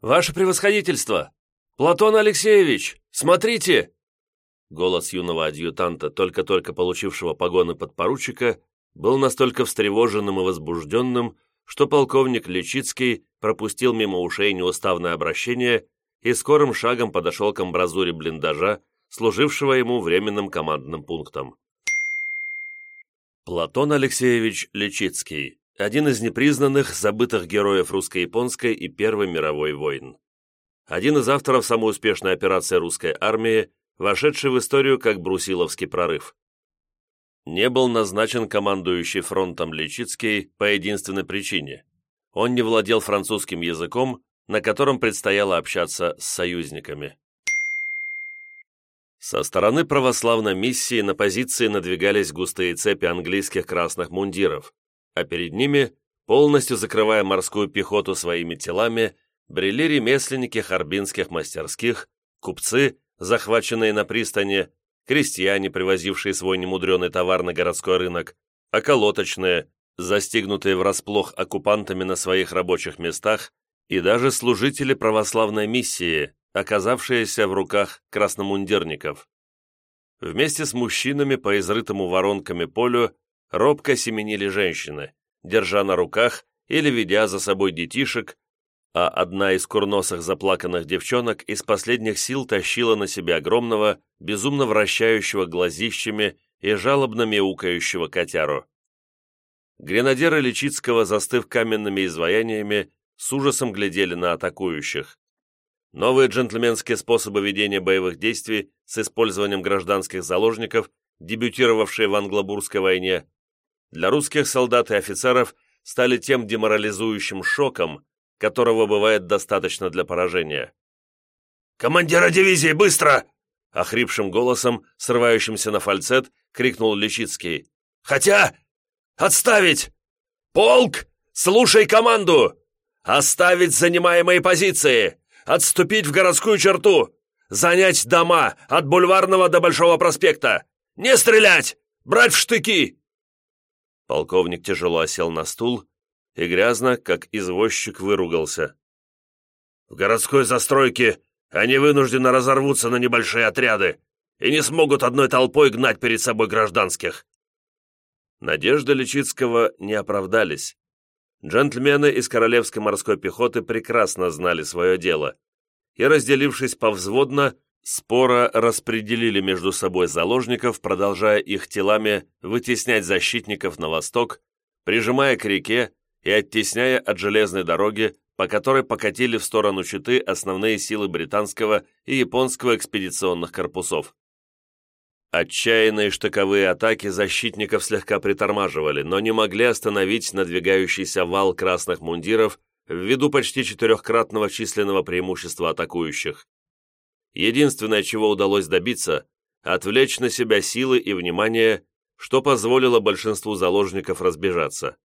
«Ваше превосходительство! Платон Алексеевич, смотрите!» Голос юного адъютанта, только-только получившего погоны подпоручика, был настолько встревоженным и возбужденным, что полковник Личицкий пропустил мимо ушей неуставное обращение и скорым шагом подошел к амбразуре блиндажа, служившего ему временным командным пунктом. Платон Алексеевич Личицкий, один из непризнанных, забытых героев русско-японской и Первой мировой войн. Один из авторов самой успешной операции русской армии, вошедший в историю как Брусиловский прорыв. Не был назначен командующий фронтом Личицкий по единственной причине. Он не владел французским языком, на котором предстояло общаться с союзниками. Со стороны православной миссии на позиции надвигались густые цепи английских красных мундиров, а перед ними, полностью закрывая морскую пехоту своими телами, брели ремесленники харбинских мастерских, купцы, захваченные на пристани, крестьяне, привозившие свой немудреный товар на городской рынок, околоточные, застигнутые врасплох оккупантами на своих рабочих местах, и даже служители православной миссии, оказавшиеся в руках красномундирников. Вместе с мужчинами по изрытому воронками полю робко семенили женщины, держа на руках или ведя за собой детишек, а одна из курносых заплаканных девчонок из последних сил тащила на себе огромного, безумно вращающего глазищами и жалобно мяукающего котяру. Гренадеры Личицкого, застыв каменными изваяниями, с ужасом глядели на атакующих. Новые джентльменские способы ведения боевых действий с использованием гражданских заложников, дебютировавшие в англобурской войне, для русских солдат и офицеров стали тем деморализующим шоком, которого бывает достаточно для поражения. «Командира дивизии, быстро!» Охрипшим голосом, срывающимся на фальцет, крикнул Личицкий. «Хотя! Отставить! Полк, слушай команду! Оставить занимаемые позиции! Отступить в городскую черту! Занять дома от Бульварного до Большого проспекта! Не стрелять! Брать в штыки!» Полковник тяжело осел на стул и грязно, как извозчик, выругался. «В городской застройке они вынуждены разорвутся на небольшие отряды и не смогут одной толпой гнать перед собой гражданских». Надежды Личицкого не оправдались. Джентльмены из Королевской морской пехоты прекрасно знали свое дело и, разделившись повзводно, споро распределили между собой заложников, продолжая их телами вытеснять защитников на восток, прижимая к реке и оттесняя от железной дороги, по которой покатили в сторону Читы основные силы британского и японского экспедиционных корпусов. Отчаянные штыковые атаки защитников слегка притормаживали, но не могли остановить надвигающийся вал красных мундиров ввиду почти четырехкратного численного преимущества атакующих. Единственное, чего удалось добиться – отвлечь на себя силы и внимание, что позволило большинству заложников разбежаться.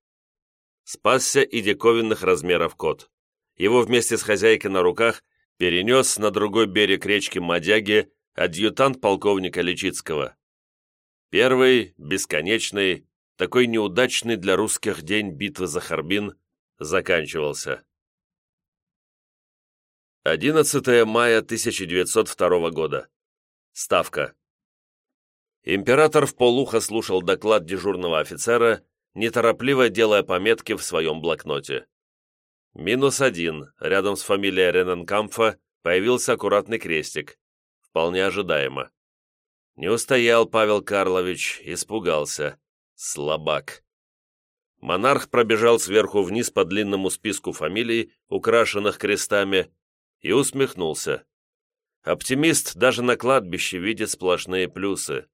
Спасся и диковинных размеров кот. Его вместе с хозяйкой на руках перенес на другой берег речки Мадяги адъютант полковника Личицкого. Первый, бесконечный, такой неудачный для русских день битвы за Харбин заканчивался. 11 мая 1902 года. Ставка. Император в полухо слушал доклад дежурного офицера, неторопливо делая пометки в своем блокноте. Минус один, рядом с фамилией Рененкамфа появился аккуратный крестик вполне ожидаемо. Не устоял Павел Карлович, испугался. Слабак. Монарх пробежал сверху вниз по длинному списку фамилий, украшенных крестами, и усмехнулся. Оптимист даже на кладбище видит сплошные плюсы.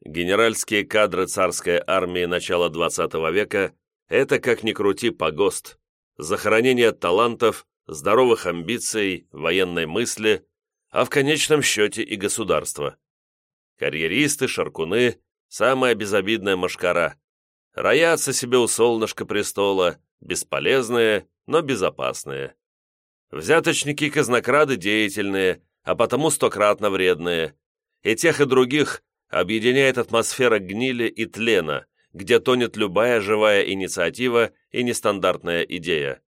Генеральские кадры царской армии начала XX века – это, как ни крути, погост. Захоронение талантов, здоровых амбиций, военной мысли, а в конечном счете и государство. Карьеристы, шаркуны – самая безобидная машкара. Роятся себе у солнышка престола, бесполезные, но безопасные. Взяточники-казнокрады деятельные, а потому стократно вредные. И тех, и других объединяет атмосфера гнили и тлена, где тонет любая живая инициатива и нестандартная идея.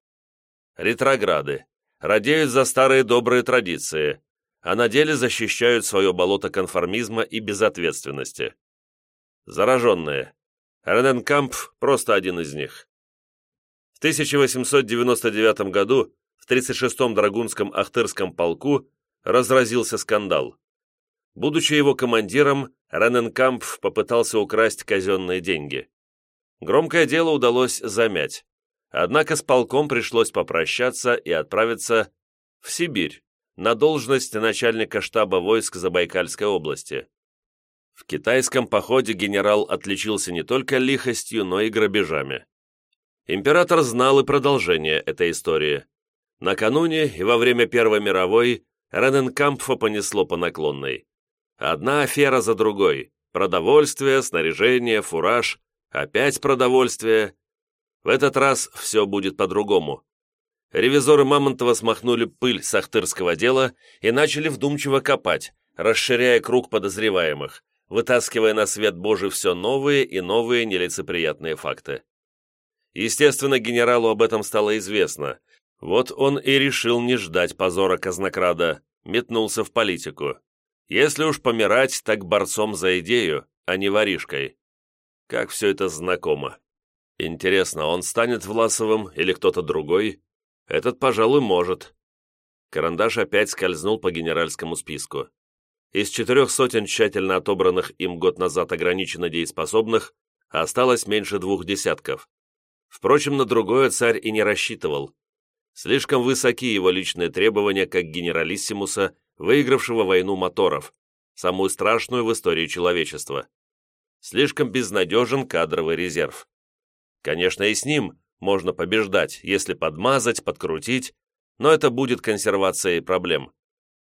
Ретрограды, радеют за старые добрые традиции, а на деле защищают свое болото конформизма и безответственности. Зараженные. Рененкамп просто один из них. В 1899 году в 36-м Драгунском Ахтырском полку разразился скандал. Будучи его командиром, Рененкамп попытался украсть казенные деньги. Громкое дело удалось замять. Однако с полком пришлось попрощаться и отправиться в Сибирь на должность начальника штаба войск Забайкальской области. В китайском походе генерал отличился не только лихостью, но и грабежами. Император знал и продолжение этой истории. Накануне и во время Первой мировой Рененкампфа понесло по наклонной. Одна афера за другой. Продовольствие, снаряжение, фураж, опять продовольствие. В этот раз все будет по-другому. Ревизоры Мамонтова смахнули пыль с ахтырского дела и начали вдумчиво копать, расширяя круг подозреваемых, вытаскивая на свет Божий все новые и новые нелицеприятные факты. Естественно, генералу об этом стало известно. Вот он и решил не ждать позора казнокрада, метнулся в политику. Если уж помирать, так борцом за идею, а не воришкой. Как все это знакомо. Интересно, он станет Власовым или кто-то другой? Этот, пожалуй, может. Карандаш опять скользнул по генеральскому списку. Из четырех сотен тщательно отобранных им год назад ограниченно дееспособных осталось меньше двух десятков. Впрочем, на другое царь и не рассчитывал. Слишком высоки его личные требования как генералиссимуса, выигравшего войну моторов, самую страшную в истории человечества. Слишком безнадежен кадровый резерв. Конечно, и с ним можно побеждать, если подмазать, подкрутить, но это будет консервацией проблем.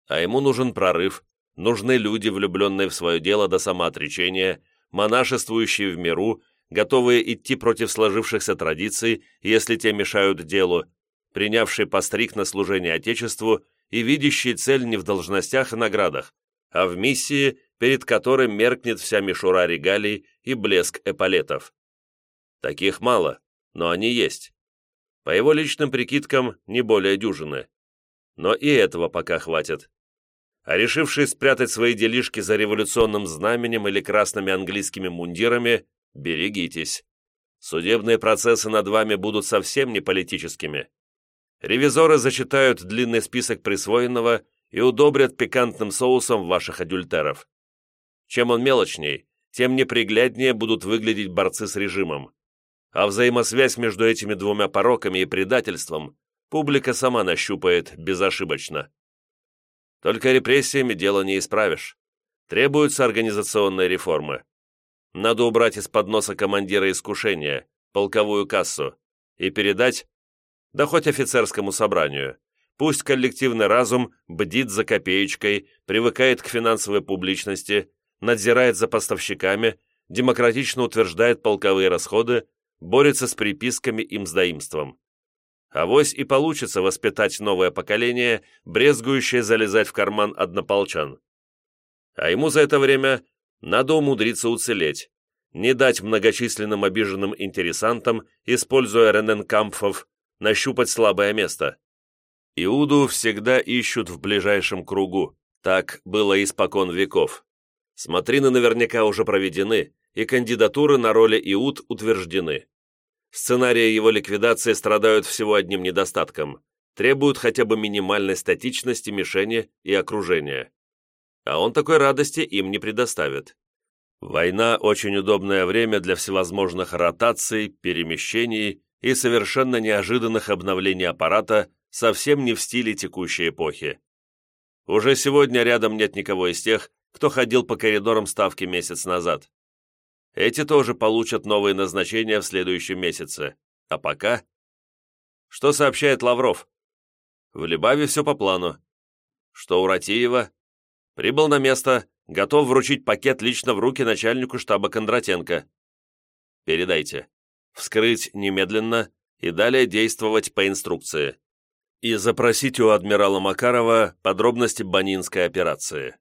А ему нужен прорыв, нужны люди, влюбленные в свое дело до самоотречения, монашествующие в миру, готовые идти против сложившихся традиций, если те мешают делу, принявшие постриг на служение Отечеству и видящие цель не в должностях и наградах, а в миссии, перед которой меркнет вся мишура регалий и блеск эполетов. Таких мало, но они есть. По его личным прикидкам, не более дюжины. Но и этого пока хватит а решившие спрятать свои делишки за революционным знаменем или красными английскими мундирами, берегитесь. Судебные процессы над вами будут совсем не политическими. Ревизоры зачитают длинный список присвоенного и удобрят пикантным соусом ваших адюльтеров. Чем он мелочней, тем непригляднее будут выглядеть борцы с режимом. А взаимосвязь между этими двумя пороками и предательством публика сама нащупает безошибочно. Только репрессиями дело не исправишь. Требуются организационные реформы. Надо убрать из-под носа командира искушения, полковую кассу, и передать, да хоть офицерскому собранию. Пусть коллективный разум бдит за копеечкой, привыкает к финансовой публичности, надзирает за поставщиками, демократично утверждает полковые расходы, борется с приписками и мздоимством. Авось и получится воспитать новое поколение, брезгующее залезать в карман однополчан. А ему за это время надо умудриться уцелеть, не дать многочисленным обиженным интересантам, используя рененкампфов, нащупать слабое место. Иуду всегда ищут в ближайшем кругу, так было испокон веков. Смотрины наверняка уже проведены, и кандидатуры на роли Иуд утверждены. Сценарии его ликвидации страдают всего одним недостатком – требуют хотя бы минимальной статичности мишени и окружения. А он такой радости им не предоставит. Война – очень удобное время для всевозможных ротаций, перемещений и совершенно неожиданных обновлений аппарата, совсем не в стиле текущей эпохи. Уже сегодня рядом нет никого из тех, кто ходил по коридорам ставки месяц назад. Эти тоже получат новые назначения в следующем месяце. А пока... Что сообщает Лавров? В Либаве все по плану. Что у Ратиева? Прибыл на место, готов вручить пакет лично в руки начальнику штаба Кондратенко. Передайте. Вскрыть немедленно и далее действовать по инструкции. И запросить у адмирала Макарова подробности Банинской операции.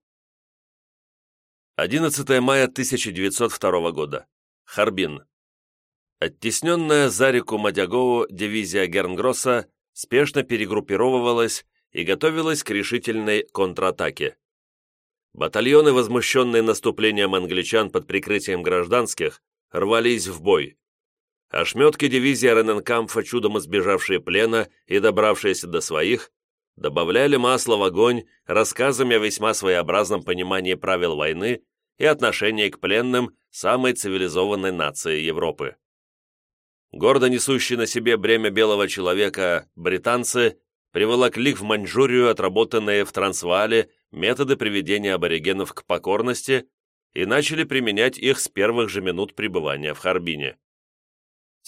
11 мая 1902 года. Харбин. Оттесненная за реку Мадягову дивизия Гернгросса спешно перегруппировывалась и готовилась к решительной контратаке. Батальоны, возмущенные наступлением англичан под прикрытием гражданских, рвались в бой. Ошметки дивизии Рененкамфа, чудом избежавшие плена и добравшиеся до своих, добавляли масло в огонь рассказами о весьма своеобразном понимании правил войны и отношении к пленным самой цивилизованной нации Европы. Гордо несущие на себе бремя белого человека британцы приволокли в Маньчжурию отработанные в Трансваале методы приведения аборигенов к покорности и начали применять их с первых же минут пребывания в Харбине.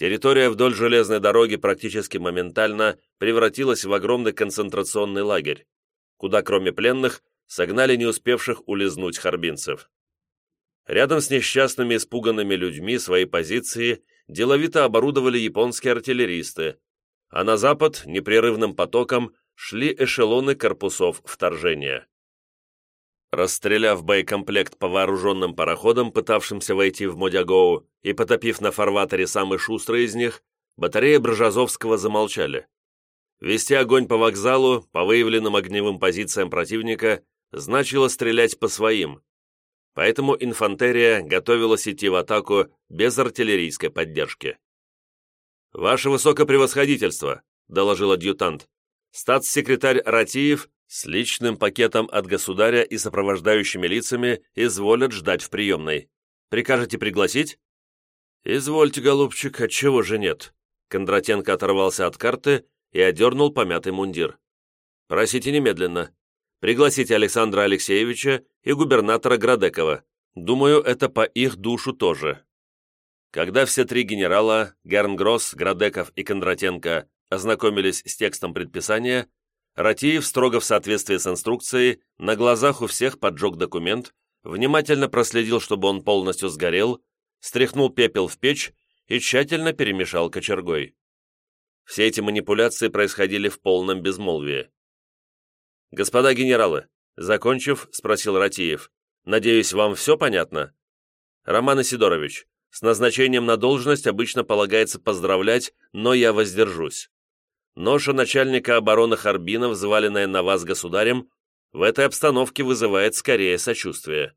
Территория вдоль железной дороги практически моментально превратилась в огромный концентрационный лагерь, куда кроме пленных согнали не успевших улизнуть харбинцев. Рядом с несчастными испуганными людьми свои позиции деловито оборудовали японские артиллеристы, а на запад непрерывным потоком шли эшелоны корпусов вторжения. Расстреляв боекомплект по вооруженным пароходам, пытавшимся войти в Модягоу, и потопив на фарватере самый шустрый из них, батареи Бржазовского замолчали. Вести огонь по вокзалу, по выявленным огневым позициям противника, значило стрелять по своим, поэтому инфантерия готовилась идти в атаку без артиллерийской поддержки. «Ваше высокопревосходительство», — доложил адъютант, статс-секретарь Ратиев с личным пакетом от государя и сопровождающими лицами изволят ждать в приемной. Прикажете пригласить?» «Извольте, голубчик, отчего же нет?» Кондратенко оторвался от карты и одернул помятый мундир. «Просите немедленно. Пригласите Александра Алексеевича и губернатора Градекова. Думаю, это по их душу тоже». Когда все три генерала, Гернгросс, Градеков и Кондратенко, ознакомились с текстом предписания, Ратиев, строго в соответствии с инструкцией, на глазах у всех поджег документ, внимательно проследил, чтобы он полностью сгорел, стряхнул пепел в печь и тщательно перемешал кочергой. Все эти манипуляции происходили в полном безмолвии. «Господа генералы», — закончив, спросил Ратиев, «надеюсь, вам все понятно?» «Роман Исидорович, с назначением на должность обычно полагается поздравлять, но я воздержусь. Ноша начальника обороны Харбина, взваленная на вас государем, в этой обстановке вызывает скорее сочувствие.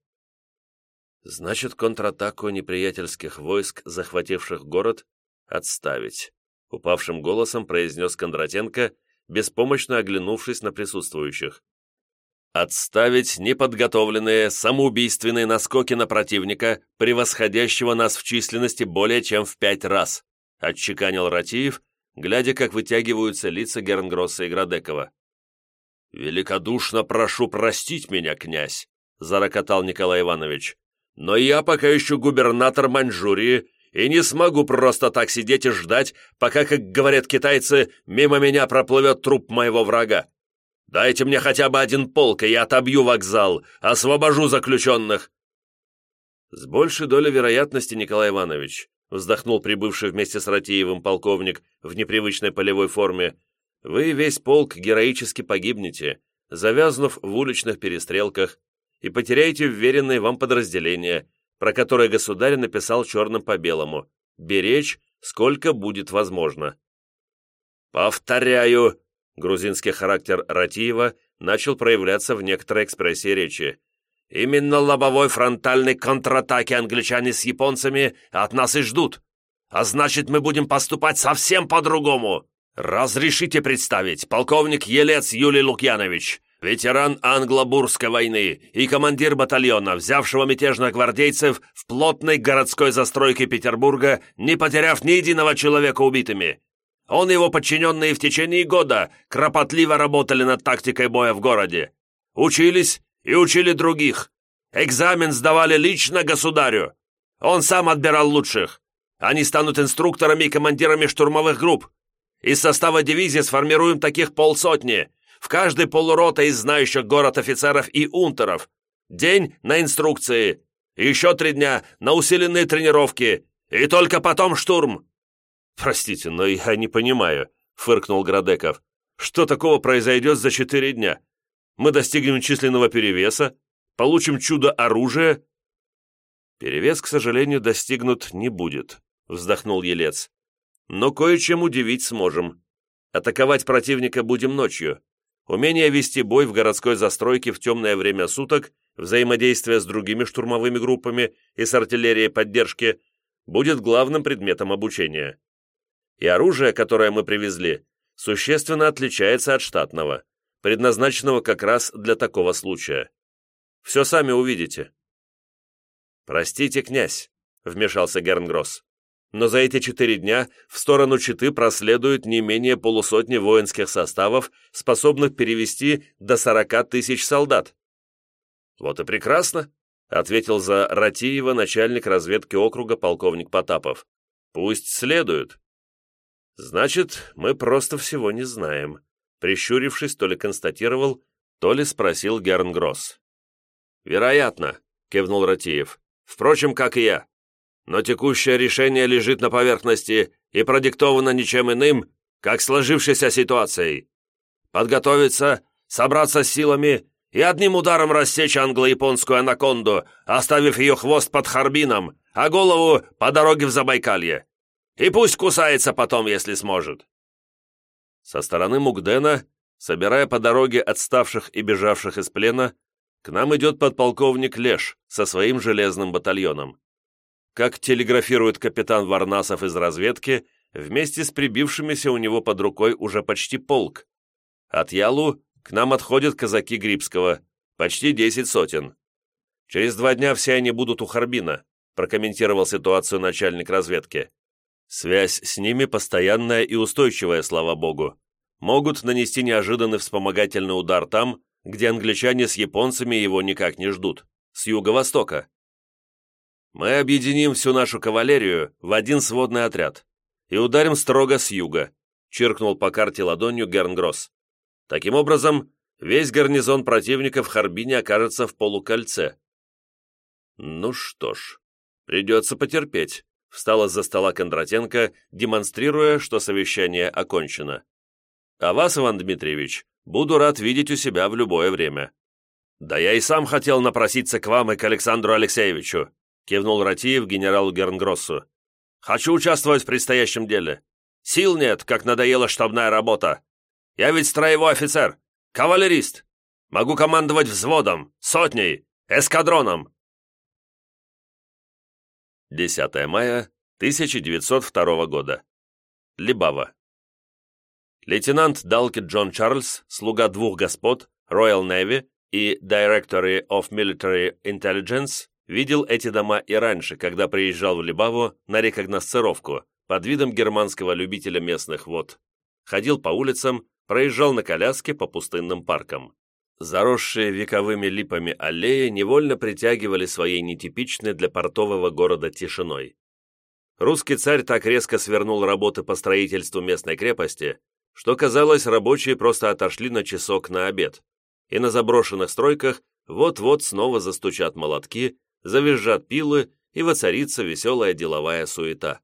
Значит, контратаку неприятельских войск, захвативших город, отставить, упавшим голосом произнес Кондратенко, беспомощно оглянувшись на присутствующих. Отставить неподготовленные самоубийственные наскоки на противника, превосходящего нас в численности более чем в пять раз, отчеканил Ратиев, глядя, как вытягиваются лица Гернгросса и Градекова. «Великодушно прошу простить меня, князь», — зарокотал Николай Иванович, «но я пока еще губернатор Маньчжурии и не смогу просто так сидеть и ждать, пока, как говорят китайцы, мимо меня проплывет труп моего врага. Дайте мне хотя бы один полк, и я отобью вокзал, освобожу заключенных!» С большей долей вероятности, Николай Иванович, вздохнул прибывший вместе с Ратиевым полковник в непривычной полевой форме, вы весь полк героически погибнете, завязнув в уличных перестрелках, и потеряете вверенные вам подразделения, про которые государь написал черным по белому, беречь, сколько будет возможно. «Повторяю, грузинский характер Ратиева начал проявляться в некоторой экспрессии речи. «Именно лобовой фронтальной контратаки англичане с японцами от нас и ждут. А значит, мы будем поступать совсем по-другому. Разрешите представить, полковник Елец Юлий Лукьянович, ветеран англо-бурской войны и командир батальона, взявшего мятежных гвардейцев в плотной городской застройке Петербурга, не потеряв ни единого человека убитыми. Он и его подчиненные в течение года кропотливо работали над тактикой боя в городе. Учились и учили других. Экзамен сдавали лично государю. Он сам отбирал лучших. Они станут инструкторами и командирами штурмовых групп. Из состава дивизии сформируем таких полсотни. В каждой полурота из знающих город офицеров и унтеров. День на инструкции. Еще три дня на усиленные тренировки. И только потом штурм. «Простите, но я не понимаю», — фыркнул Градеков. «Что такого произойдет за четыре дня? Мы достигнем численного перевеса, получим чудо-оружие?» «Перевес, к сожалению, достигнут не будет», — вздохнул Елец. «Но кое-чем удивить сможем. Атаковать противника будем ночью. Умение вести бой в городской застройке в темное время суток, взаимодействие с другими штурмовыми группами и с артиллерией поддержки будет главным предметом обучения. И оружие, которое мы привезли, существенно отличается от штатного, предназначенного как раз для такого случая. Все сами увидите. «Простите, князь», — вмешался Гернгросс, «но за эти четыре дня в сторону Читы проследует не менее полусотни воинских составов, способных перевести до сорока тысяч солдат». «Вот и прекрасно», — ответил за Ратиева начальник разведки округа полковник Потапов. «Пусть следуют». «Значит, мы просто всего не знаем», — прищурившись, то ли констатировал, то ли спросил Гернгросс. «Вероятно», — кивнул Ратиев. «Впрочем, как и я. Но текущее решение лежит на поверхности и продиктовано ничем иным, как сложившейся ситуацией. Подготовиться, собраться с силами и одним ударом рассечь англо-японскую анаконду, оставив ее хвост под Харбином, а голову по дороге в Забайкалье. И пусть кусается потом, если сможет». Со стороны Мугдена, собирая по дороге отставших и бежавших из плена, к нам идет подполковник Леш со своим железным батальоном. Как телеграфирует капитан Варнасов из разведки, вместе с прибившимися у него под рукой уже почти полк. От Ялу к нам отходят казаки Грибского, почти десять сотен. Через два дня все они будут у Харбина, прокомментировал ситуацию начальник разведки. Связь с ними постоянная и устойчивая, слава богу. Могут нанести неожиданный вспомогательный удар там, где англичане с японцами его никак не ждут, с юго-востока. Мы объединим всю нашу кавалерию в один сводный отряд и ударим строго с юга, чиркнул по карте ладонью Гернгросс. Таким образом, весь гарнизон противника в Харбине окажется в полукольце. Ну что ж, придется потерпеть, встала за стола Кондратенко, демонстрируя, что совещание окончено. А вас, Иван Дмитриевич, Буду рад видеть у себя в любое время». «Да я и сам хотел напроситься к вам и к Александру Алексеевичу», кивнул Ратиев генералу Гернгроссу. «Хочу участвовать в предстоящем деле. Сил нет, как надоела штабная работа. Я ведь строевой офицер, кавалерист. Могу командовать взводом, сотней, эскадроном». 10 мая 1902 года. Либава. Лейтенант Далкет Джон Чарльз, слуга двух господ, Royal Navy и Directory of Military Intelligence, видел эти дома и раньше, когда приезжал в Либаву на рекогносцировку под видом германского любителя местных вод. Ходил по улицам, проезжал на коляске по пустынным паркам. Заросшие вековыми липами аллеи невольно притягивали своей нетипичной для портового города тишиной. Русский царь так резко свернул работы по строительству местной крепости, что, казалось, рабочие просто отошли на часок на обед, и на заброшенных стройках вот-вот снова застучат молотки, завизжат пилы и воцарится веселая деловая суета.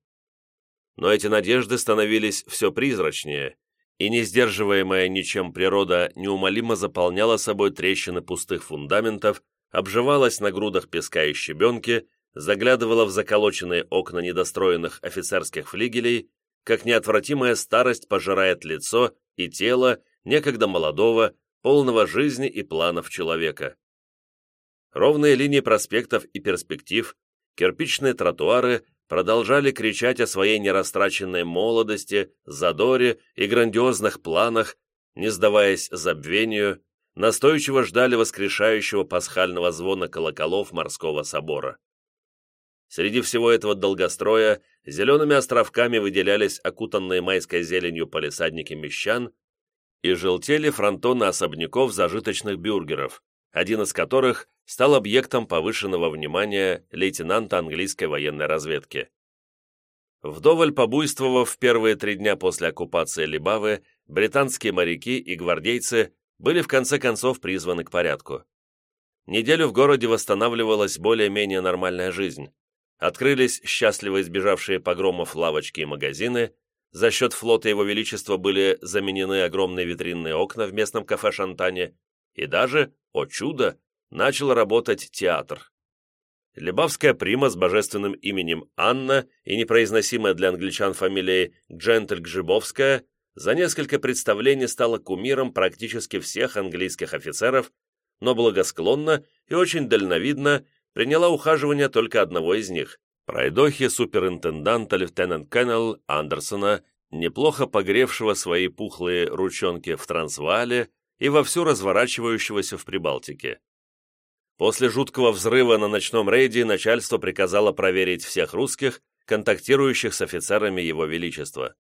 Но эти надежды становились все призрачнее, и не сдерживаемая ничем природа неумолимо заполняла собой трещины пустых фундаментов, обживалась на грудах песка и щебенки, заглядывала в заколоченные окна недостроенных офицерских флигелей как неотвратимая старость пожирает лицо и тело некогда молодого, полного жизни и планов человека. Ровные линии проспектов и перспектив, кирпичные тротуары продолжали кричать о своей нерастраченной молодости, задоре и грандиозных планах, не сдаваясь забвению, настойчиво ждали воскрешающего пасхального звона колоколов морского собора. Среди всего этого долгостроя зелеными островками выделялись окутанные майской зеленью полисадники мещан и желтели фронтоны особняков зажиточных бюргеров, один из которых стал объектом повышенного внимания лейтенанта английской военной разведки. Вдоволь побуйствовав в первые три дня после оккупации Либавы, британские моряки и гвардейцы были в конце концов призваны к порядку. Неделю в городе восстанавливалась более-менее нормальная жизнь открылись счастливо избежавшие погромов лавочки и магазины, за счет флота Его Величества были заменены огромные витринные окна в местном кафе «Шантане», и даже, о чудо, начал работать театр. Лебавская прима с божественным именем Анна и непроизносимая для англичан фамилией Джентель Гжибовская за несколько представлений стала кумиром практически всех английских офицеров, но благосклонно и очень дальновидно приняла ухаживание только одного из них, пройдохи суперинтенданта лейтенант Кеннел Андерсона, неплохо погревшего свои пухлые ручонки в Трансваале и вовсю разворачивающегося в Прибалтике. После жуткого взрыва на ночном рейде начальство приказало проверить всех русских, контактирующих с офицерами Его Величества.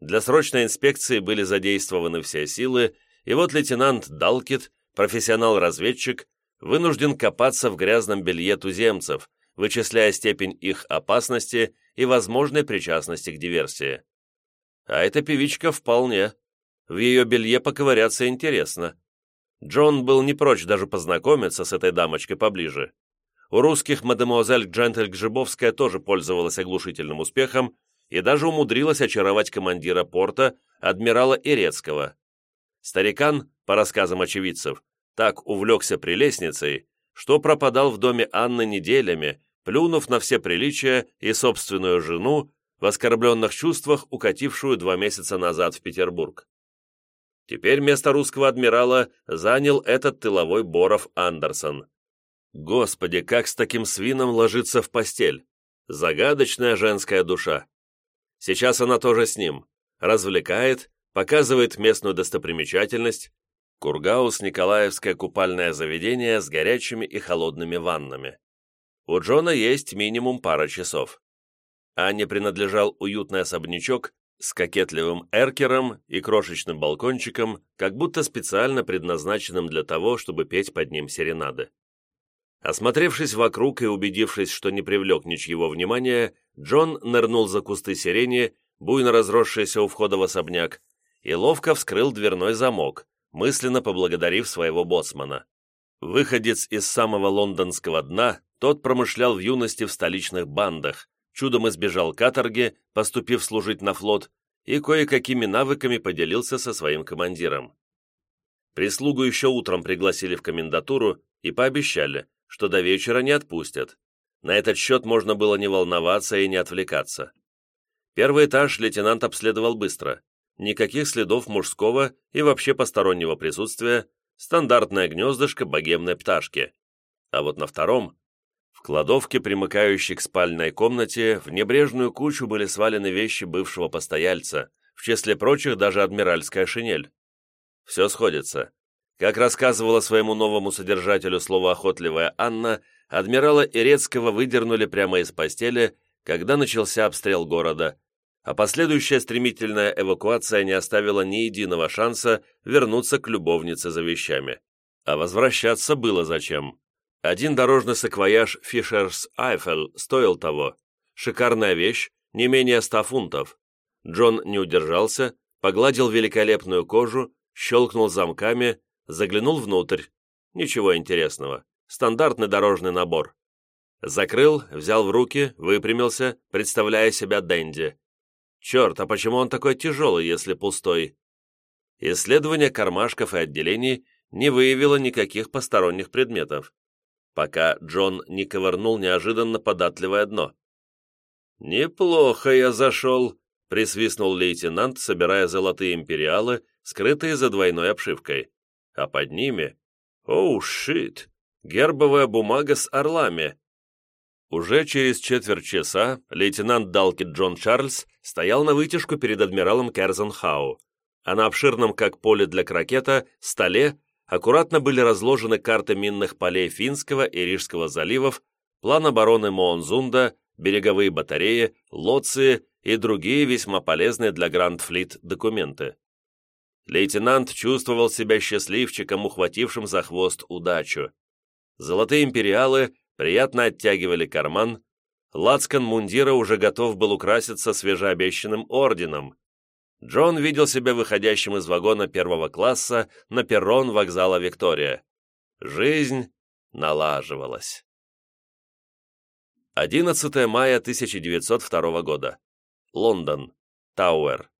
Для срочной инспекции были задействованы все силы, и вот лейтенант Далкит, профессионал-разведчик, вынужден копаться в грязном белье туземцев, вычисляя степень их опасности и возможной причастности к диверсии. А эта певичка вполне. В ее белье поковыряться интересно. Джон был не прочь даже познакомиться с этой дамочкой поближе. У русских мадемуазель Джентель Гжибовская тоже пользовалась оглушительным успехом и даже умудрилась очаровать командира порта, адмирала Ирецкого. Старикан, по рассказам очевидцев, так увлекся прелестницей, что пропадал в доме Анны неделями, плюнув на все приличия и собственную жену, в оскорбленных чувствах, укатившую два месяца назад в Петербург. Теперь место русского адмирала занял этот тыловой Боров Андерсон. Господи, как с таким свином ложиться в постель? Загадочная женская душа. Сейчас она тоже с ним. Развлекает, показывает местную достопримечательность. Кургаус – Николаевское купальное заведение с горячими и холодными ваннами. У Джона есть минимум пара часов. Анне принадлежал уютный особнячок с кокетливым эркером и крошечным балкончиком, как будто специально предназначенным для того, чтобы петь под ним серенады. Осмотревшись вокруг и убедившись, что не привлек ничьего внимания, Джон нырнул за кусты сирени, буйно разросшиеся у входа в особняк, и ловко вскрыл дверной замок, мысленно поблагодарив своего боцмана. Выходец из самого лондонского дна, тот промышлял в юности в столичных бандах, чудом избежал каторги, поступив служить на флот, и кое-какими навыками поделился со своим командиром. Прислугу еще утром пригласили в комендатуру и пообещали, что до вечера не отпустят. На этот счет можно было не волноваться и не отвлекаться. Первый этаж лейтенант обследовал быстро. Никаких следов мужского и вообще постороннего присутствия, стандартное гнездышко богемной пташки. А вот на втором кладовке, примыкающей к спальной комнате, в небрежную кучу были свалены вещи бывшего постояльца, в числе прочих даже адмиральская шинель. Все сходится. Как рассказывала своему новому содержателю словоохотливая Анна, адмирала Ирецкого выдернули прямо из постели, когда начался обстрел города, а последующая стремительная эвакуация не оставила ни единого шанса вернуться к любовнице за вещами. А возвращаться было зачем. Один дорожный саквояж Фишерс Айфел стоил того. Шикарная вещь, не менее ста фунтов. Джон не удержался, погладил великолепную кожу, щелкнул замками, заглянул внутрь. Ничего интересного. Стандартный дорожный набор. Закрыл, взял в руки, выпрямился, представляя себя Дэнди. Черт, а почему он такой тяжелый, если пустой? Исследование кармашков и отделений не выявило никаких посторонних предметов пока Джон не ковырнул неожиданно податливое дно. «Неплохо я зашел», — присвистнул лейтенант, собирая золотые империалы, скрытые за двойной обшивкой. А под ними... «Оу, шит! Гербовая бумага с орлами!» Уже через четверть часа лейтенант Далкит Джон Чарльз стоял на вытяжку перед адмиралом Керзенхау, а на обширном, как поле для крокета, столе аккуратно были разложены карты минных полей Финского и Рижского заливов, план обороны Моонзунда, береговые батареи, лоции и другие весьма полезные для Гранд-флит документы. Лейтенант чувствовал себя счастливчиком, ухватившим за хвост удачу. Золотые империалы приятно оттягивали карман, лацкан мундира уже готов был украситься свежеобещанным орденом, Джон видел себя выходящим из вагона первого класса на перрон вокзала Виктория. Жизнь налаживалась. 11 мая 1902 года. Лондон. Тауэр.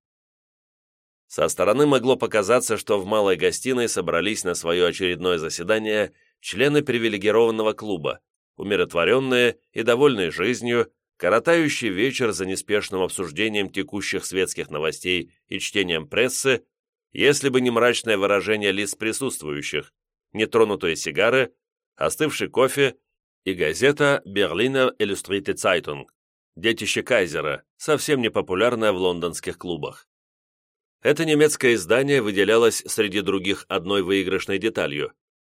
Со стороны могло показаться, что в малой гостиной собрались на свое очередное заседание члены привилегированного клуба, умиротворенные и довольные жизнью, коротающий вечер за неспешным обсуждением текущих светских новостей и чтением прессы, если бы не мрачное выражение лиц присутствующих, нетронутые сигары, остывший кофе и газета «Берлина Illustrierte Zeitung», детище Кайзера, совсем не популярное в лондонских клубах. Это немецкое издание выделялось среди других одной выигрышной деталью.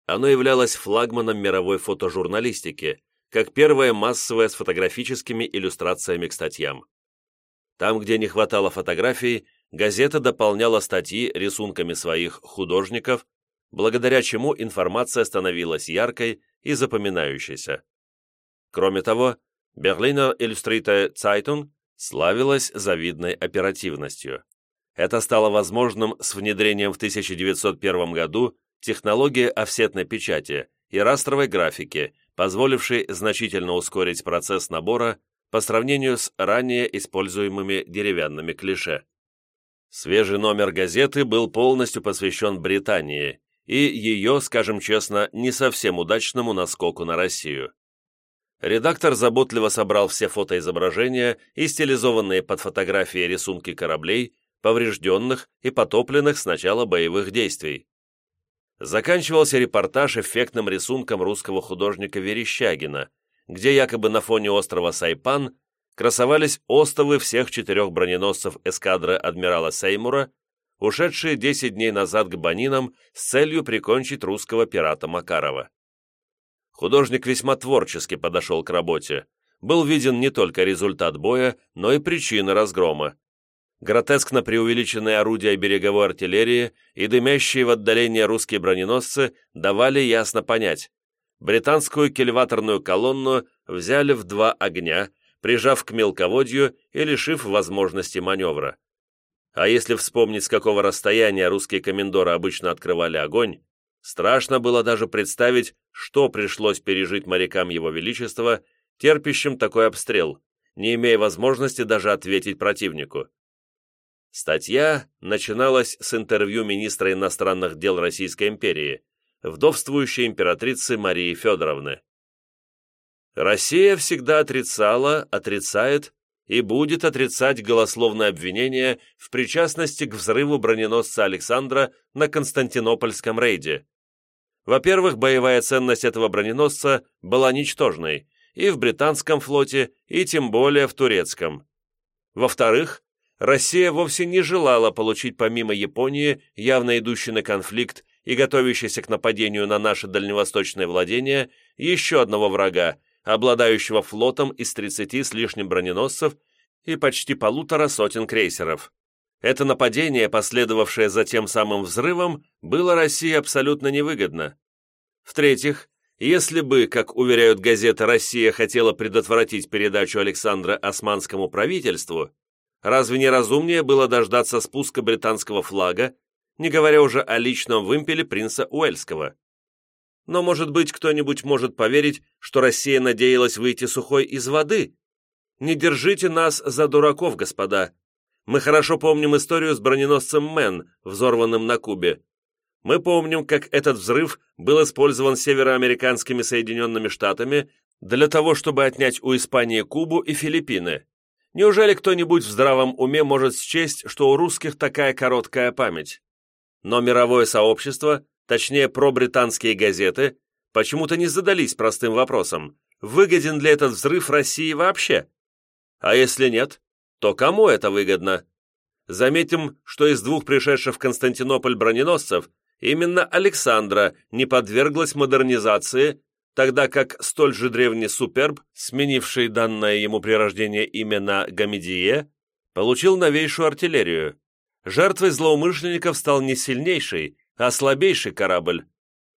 Оно являлось флагманом мировой фотожурналистики, как первое массовое с фотографическими иллюстрациями к статьям. Там, где не хватало фотографий, газета дополняла статьи рисунками своих художников, благодаря чему информация становилась яркой и запоминающейся. Кроме того, Berliner Illustrierte Zeitung славилась завидной оперативностью. Это стало возможным с внедрением в 1901 году технологии офсетной печати и растровой графики, позволившей значительно ускорить процесс набора по сравнению с ранее используемыми деревянными клише. Свежий номер газеты был полностью посвящен Британии и ее, скажем честно, не совсем удачному наскоку на Россию. Редактор заботливо собрал все фотоизображения и стилизованные под фотографии рисунки кораблей, поврежденных и потопленных с начала боевых действий. Заканчивался репортаж эффектным рисунком русского художника Верещагина, где якобы на фоне острова Сайпан красовались остовы всех четырех броненосцев эскадры адмирала Сеймура, ушедшие 10 дней назад к Банинам с целью прикончить русского пирата Макарова. Художник весьма творчески подошел к работе. Был виден не только результат боя, но и причины разгрома. Гротескно преувеличенные орудия береговой артиллерии и дымящие в отдалении русские броненосцы давали ясно понять. Британскую кельваторную колонну взяли в два огня, прижав к мелководью и лишив возможности маневра. А если вспомнить, с какого расстояния русские комендоры обычно открывали огонь, Страшно было даже представить, что пришлось пережить морякам Его Величества, терпящим такой обстрел, не имея возможности даже ответить противнику. Статья начиналась с интервью министра иностранных дел Российской империи, вдовствующей императрицы Марии Федоровны. Россия всегда отрицала, отрицает и будет отрицать голословное обвинение в причастности к взрыву броненосца Александра на Константинопольском рейде. Во-первых, боевая ценность этого броненосца была ничтожной и в британском флоте, и тем более в турецком. Во-вторых, Россия вовсе не желала получить помимо Японии, явно идущей на конфликт и готовящейся к нападению на наши дальневосточные владения, еще одного врага, обладающего флотом из 30 с лишним броненосцев и почти полутора сотен крейсеров. Это нападение, последовавшее за тем самым взрывом, было России абсолютно невыгодно. В-третьих, если бы, как уверяют газеты, Россия хотела предотвратить передачу Александра османскому правительству, разве не разумнее было дождаться спуска британского флага, не говоря уже о личном вымпеле принца Уэльского? Но, может быть, кто-нибудь может поверить, что Россия надеялась выйти сухой из воды? Не держите нас за дураков, господа. Мы хорошо помним историю с броненосцем Мэн, взорванным на Кубе. Мы помним, как этот взрыв был использован североамериканскими Соединенными Штатами для того, чтобы отнять у Испании Кубу и Филиппины. Неужели кто-нибудь в здравом уме может счесть, что у русских такая короткая память? Но мировое сообщество точнее пробританские газеты, почему-то не задались простым вопросом, выгоден ли этот взрыв России вообще? А если нет, то кому это выгодно? Заметим, что из двух пришедших в Константинополь броненосцев именно Александра не подверглась модернизации, тогда как столь же древний Суперб, сменивший данное ему при рождении имя на Гамедие, получил новейшую артиллерию. Жертвой злоумышленников стал не сильнейший, а слабейший корабль.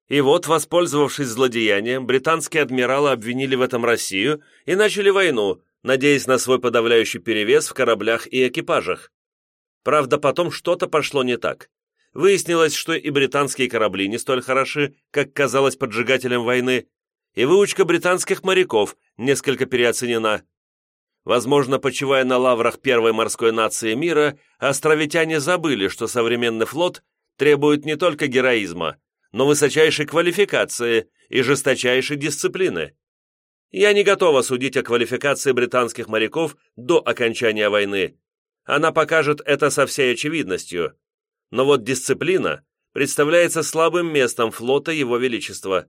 И вот, воспользовавшись злодеянием, британские адмиралы обвинили в этом Россию и начали войну, надеясь на свой подавляющий перевес в кораблях и экипажах. Правда, потом что-то пошло не так. Выяснилось, что и британские корабли не столь хороши, как казалось поджигателям войны, и выучка британских моряков несколько переоценена. Возможно, почивая на лаврах первой морской нации мира, островитяне забыли, что современный флот требует не только героизма, но высочайшей квалификации и жесточайшей дисциплины. Я не готова судить о квалификации британских моряков до окончания войны. Она покажет это со всей очевидностью. Но вот дисциплина представляется слабым местом флота Его Величества.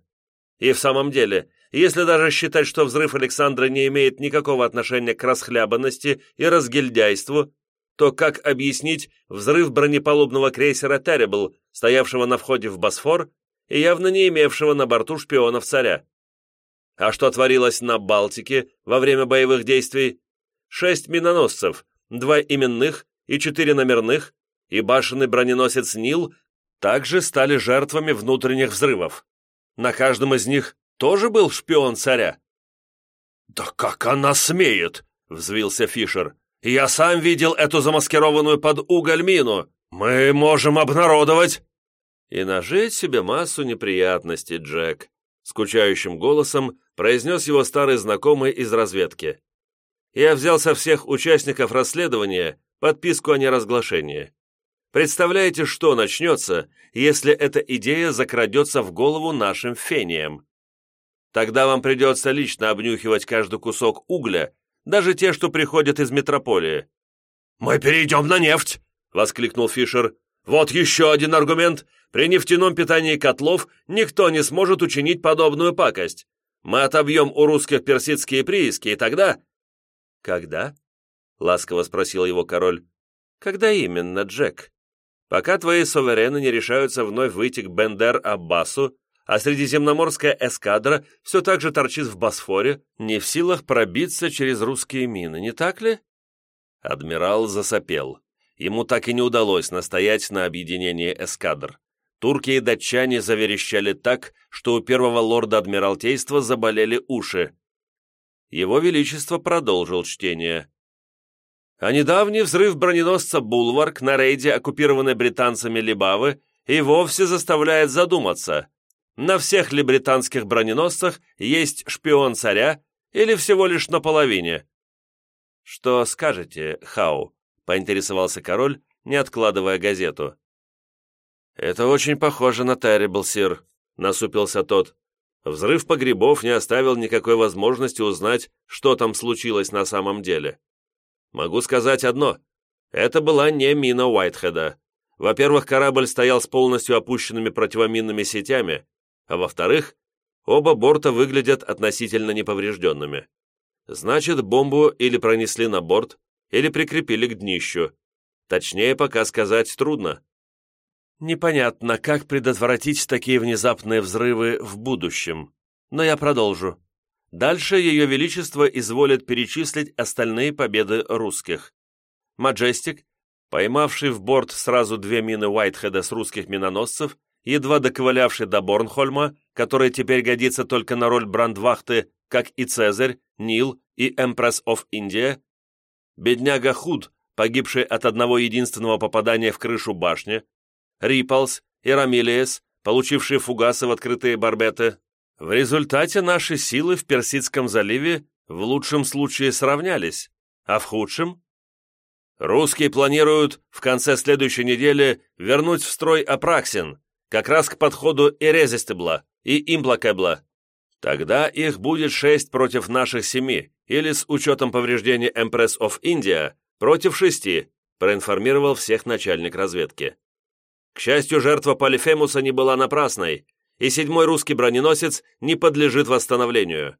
И в самом деле, если даже считать, что взрыв Александра не имеет никакого отношения к расхлябанности и разгильдяйству, то как объяснить взрыв бронепалубного крейсера «Террибл», стоявшего на входе в Босфор и явно не имевшего на борту шпионов царя? А что творилось на Балтике во время боевых действий? Шесть миноносцев, два именных и четыре номерных, и башенный броненосец «Нил» также стали жертвами внутренних взрывов. На каждом из них тоже был шпион царя. «Да как она смеет!» — взвился Фишер. «Я сам видел эту замаскированную под уголь мину. Мы можем обнародовать!» «И нажить себе массу неприятностей, Джек», — скучающим голосом произнес его старый знакомый из разведки. «Я взял со всех участников расследования подписку о неразглашении. Представляете, что начнется, если эта идея закрадется в голову нашим фениям? Тогда вам придется лично обнюхивать каждый кусок угля, даже те, что приходят из метрополии». «Мы перейдем на нефть!» — воскликнул Фишер. «Вот еще один аргумент. При нефтяном питании котлов никто не сможет учинить подобную пакость. Мы отобьем у русских персидские прииски, и тогда...» «Когда?» — ласково спросил его король. «Когда именно, Джек?» Пока твои суверены не решаются вновь выйти к Бендер-Аббасу, а средиземноморская эскадра все так же торчит в Босфоре, не в силах пробиться через русские мины, не так ли?» Адмирал засопел. Ему так и не удалось настоять на объединении эскадр. Турки и датчане заверещали так, что у первого лорда Адмиралтейства заболели уши. Его Величество продолжил чтение а недавний взрыв броненосца «Булварк» на рейде, оккупированной британцами Либавы, и вовсе заставляет задуматься, на всех ли британских броненосцах есть шпион царя или всего лишь наполовине. «Что скажете, Хау?» — поинтересовался король, не откладывая газету. «Это очень похоже на Terrible, сир», — насупился тот. Взрыв погребов не оставил никакой возможности узнать, что там случилось на самом деле. Могу сказать одно. Это была не мина Уайтхеда. Во-первых, корабль стоял с полностью опущенными противоминными сетями, а во-вторых, оба борта выглядят относительно неповрежденными. Значит, бомбу или пронесли на борт, или прикрепили к днищу. Точнее, пока сказать трудно. Непонятно, как предотвратить такие внезапные взрывы в будущем. Но я продолжу. Дальше Ее Величество изволит перечислить остальные победы русских. Маджестик, поймавший в борт сразу две мины Уайтхеда с русских миноносцев, едва доковылявший до Борнхольма, который теперь годится только на роль брандвахты, как и Цезарь, Нил и Эмпресс оф Индия, бедняга Худ, погибший от одного единственного попадания в крышу башни, Риплс и Рамилиес, получившие фугасы в открытые барбеты, в результате наши силы в Персидском заливе в лучшем случае сравнялись, а в худшем? Русские планируют в конце следующей недели вернуть в строй Апраксин, как раз к подходу Ирезистебла и Имплакебла. Тогда их будет шесть против наших семи, или с учетом повреждений Empress of India против шести, проинформировал всех начальник разведки. К счастью, жертва Полифемуса не была напрасной, и седьмой русский броненосец не подлежит восстановлению.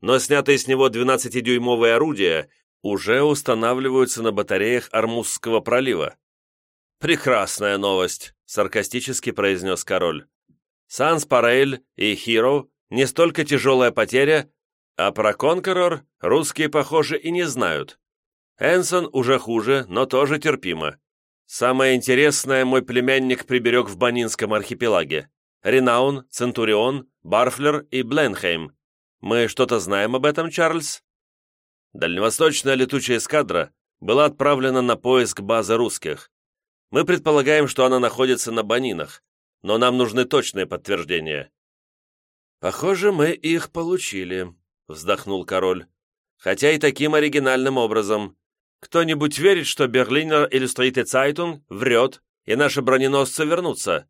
Но снятые с него 12-дюймовые орудия уже устанавливаются на батареях Армузского пролива. «Прекрасная новость», — саркастически произнес король. «Санс Парейль и Хиро не столько тяжелая потеря, а про Конкорор русские, похоже, и не знают. Энсон уже хуже, но тоже терпимо. Самое интересное мой племянник приберег в Банинском архипелаге. Ренаун, Центурион, Барфлер и Бленхейм. Мы что-то знаем об этом, Чарльз?» Дальневосточная летучая эскадра была отправлена на поиск базы русских. Мы предполагаем, что она находится на Банинах, но нам нужны точные подтверждения». «Похоже, мы их получили», — вздохнул король. «Хотя и таким оригинальным образом. Кто-нибудь верит, что Berliner Illustrirte Zeitung врет, и наши броненосцы вернутся?»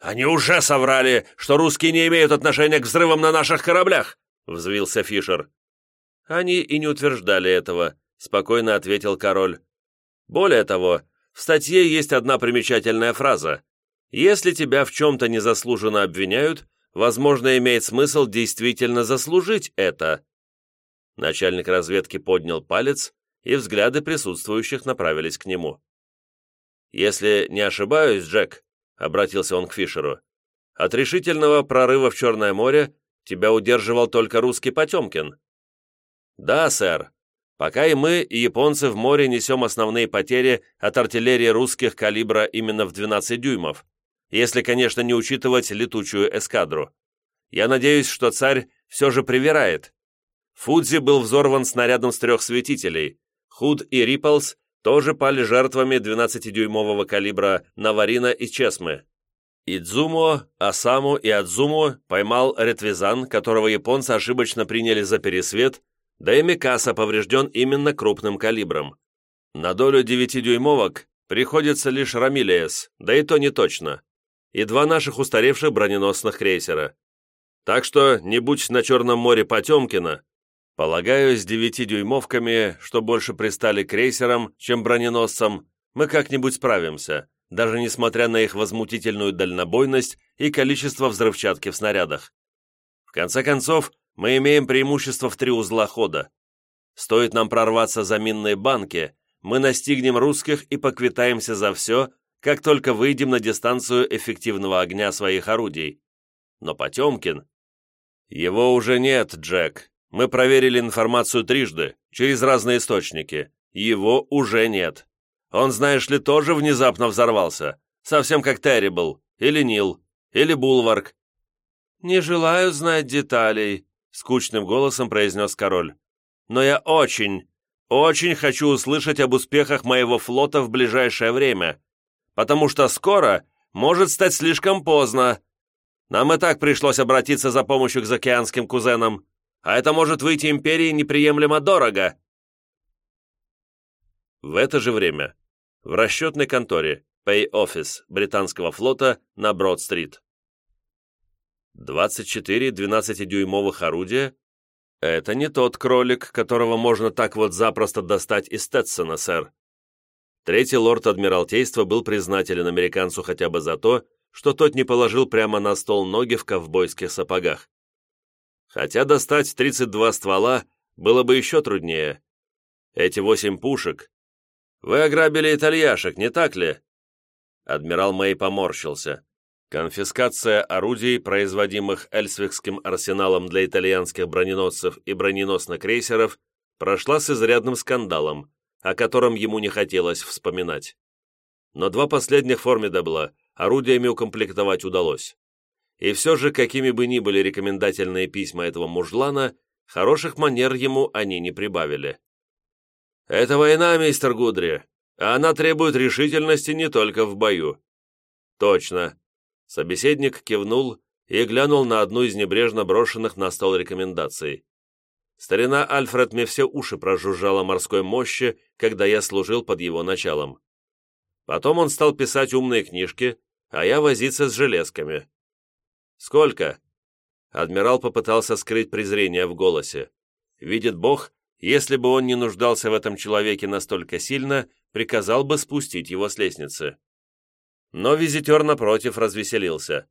«Они уже соврали, что русские не имеют отношения к взрывам на наших кораблях!» — взвился Фишер. «Они и не утверждали этого», — спокойно ответил король. «Более того, в статье есть одна примечательная фраза. Если тебя в чем-то незаслуженно обвиняют, возможно, имеет смысл действительно заслужить это». Начальник разведки поднял палец, и взгляды присутствующих направились к нему. «Если не ошибаюсь, Джек», — обратился он к Фишеру, «от решительного прорыва в Черное море тебя удерживал только русский Потемкин». «Да, сэр. Пока и мы, и японцы в море несем основные потери от артиллерии русских калибра именно в 12 дюймов, если, конечно, не учитывать летучую эскадру. Я надеюсь, что царь все же привирает. Фудзи был взорван снарядом с трех светителей. Худ и Риплс тоже пали жертвами 12-дюймового калибра Наварина и Чесмы. Идзумо, Асаму и Адзумо поймал ретвизан, которого японцы ошибочно приняли за пересвет, да и Микаса поврежден именно крупным калибром. На долю 9-дюймовок приходится лишь Рамилиес, да и то не точно, и два наших устаревших броненосных крейсера. Так что, не будь на Черном море Потемкина, Полагаю, с девятидюймовками, что больше пристали крейсерам, чем броненосцам, мы как-нибудь справимся, даже несмотря на их возмутительную дальнобойность и количество взрывчатки в снарядах. В конце концов, мы имеем преимущество в три узла хода. Стоит нам прорваться за минные банки, мы настигнем русских и поквитаемся за все, как только выйдем на дистанцию эффективного огня своих орудий. Но Потемкин... Его уже нет, Джек, мы проверили информацию трижды, через разные источники. Его уже нет. Он, знаешь ли, тоже внезапно взорвался. Совсем как Терри был, или Нил, или Булварк. «Не желаю знать деталей», — скучным голосом произнес король. «Но я очень, очень хочу услышать об успехах моего флота в ближайшее время, потому что скоро может стать слишком поздно. Нам и так пришлось обратиться за помощью к заокеанским кузенам а это может выйти империи неприемлемо дорого». В это же время в расчетной конторе Pay Office британского флота на Брод-стрит. 24 12-дюймовых орудия — это не тот кролик, которого можно так вот запросто достать из Тетсона, сэр. Третий лорд Адмиралтейства был признателен американцу хотя бы за то, что тот не положил прямо на стол ноги в ковбойских сапогах. Хотя достать 32 ствола было бы еще труднее. Эти восемь пушек... Вы ограбили итальяшек, не так ли? Адмирал Мэй поморщился. Конфискация орудий, производимых Эльсвикским арсеналом для итальянских броненосцев и броненосно-крейсеров, прошла с изрядным скандалом, о котором ему не хотелось вспоминать. Но два последних формидабла орудиями укомплектовать удалось. И все же, какими бы ни были рекомендательные письма этого мужлана, хороших манер ему они не прибавили. «Это война, мистер Гудри, а она требует решительности не только в бою». «Точно». Собеседник кивнул и глянул на одну из небрежно брошенных на стол рекомендаций. Старина Альфред мне все уши прожужжал о морской мощи, когда я служил под его началом. Потом он стал писать умные книжки, а я возиться с железками. «Сколько?» Адмирал попытался скрыть презрение в голосе. Видит Бог, если бы он не нуждался в этом человеке настолько сильно, приказал бы спустить его с лестницы. Но визитер, напротив, развеселился.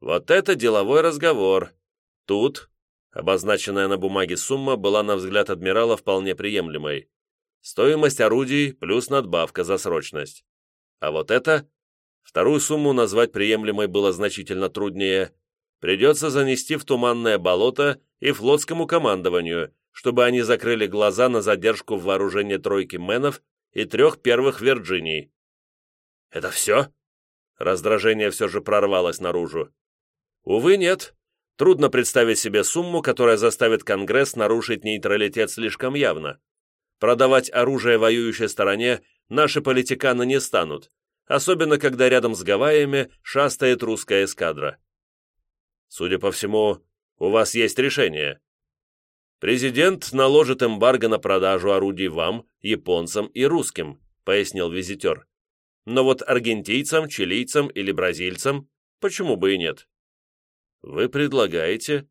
«Вот это деловой разговор. Тут...» Обозначенная на бумаге сумма была, на взгляд адмирала, вполне приемлемой. Стоимость орудий плюс надбавка за срочность. А вот это Вторую сумму назвать приемлемой было значительно труднее. Придется занести в туманное болото и флотскому командованию, чтобы они закрыли глаза на задержку в вооружении тройки Мэнов и трех первых Вирджиний. «Это все?» Раздражение все же прорвалось наружу. «Увы, нет. Трудно представить себе сумму, которая заставит Конгресс нарушить нейтралитет слишком явно. Продавать оружие воюющей стороне наши политиканы не станут, особенно когда рядом с Гавайями шастает русская эскадра. Судя по всему, у вас есть решение. Президент наложит эмбарго на продажу орудий вам, японцам и русским, пояснил визитер. Но вот аргентийцам, чилийцам или бразильцам почему бы и нет? Вы предлагаете?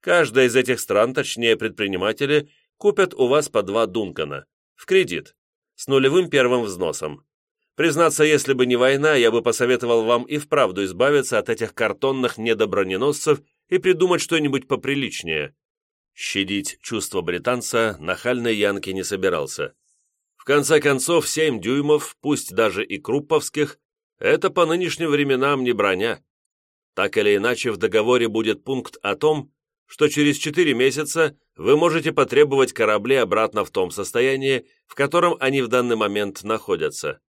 Каждая из этих стран, точнее предприниматели, купят у вас по два Дункана, в кредит, с нулевым первым взносом. Признаться, если бы не война, я бы посоветовал вам и вправду избавиться от этих картонных недоброненосцев и придумать что-нибудь поприличнее. Щадить чувства британца нахальный Янки не собирался. В конце концов, семь дюймов, пусть даже и крупповских, это по нынешним временам не броня. Так или иначе, в договоре будет пункт о том, что через четыре месяца вы можете потребовать корабли обратно в том состоянии, в котором они в данный момент находятся.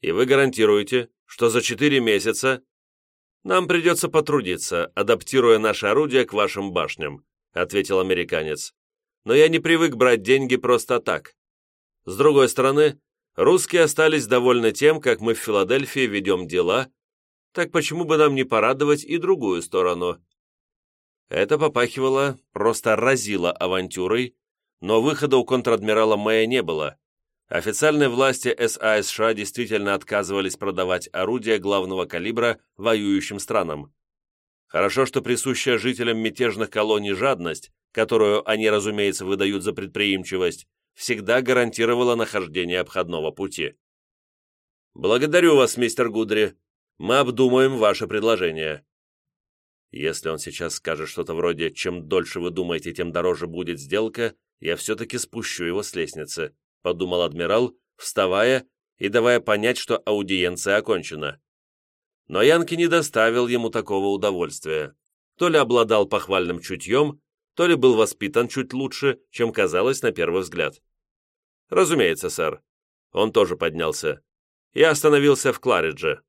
И вы гарантируете, что за четыре месяца нам придется потрудиться, адаптируя наше орудие к вашим башням, ответил американец. Но я не привык брать деньги просто так. С другой стороны, русские остались довольны тем, как мы в Филадельфии ведем дела, так почему бы нам не порадовать и другую сторону? Это попахивало, просто разило авантюрой, но выхода у контр-адмирала Мэя не было. Официальные власти СА США действительно отказывались продавать орудия главного калибра воюющим странам. Хорошо, что присущая жителям мятежных колоний жадность, которую они, разумеется, выдают за предприимчивость, всегда гарантировала нахождение обходного пути. «Благодарю вас, мистер Гудри. Мы обдумаем ваше предложение», если он сейчас скажет что-то вроде «чем дольше вы думаете, тем дороже будет сделка», я все-таки спущу его с лестницы», — подумал адмирал, вставая и давая понять, что аудиенция окончена. Но Янки не доставил ему такого удовольствия. То ли обладал похвальным чутьем, то ли был воспитан чуть лучше, чем казалось на первый взгляд. «Разумеется, сэр». Он тоже поднялся. Я остановился в Кларидже.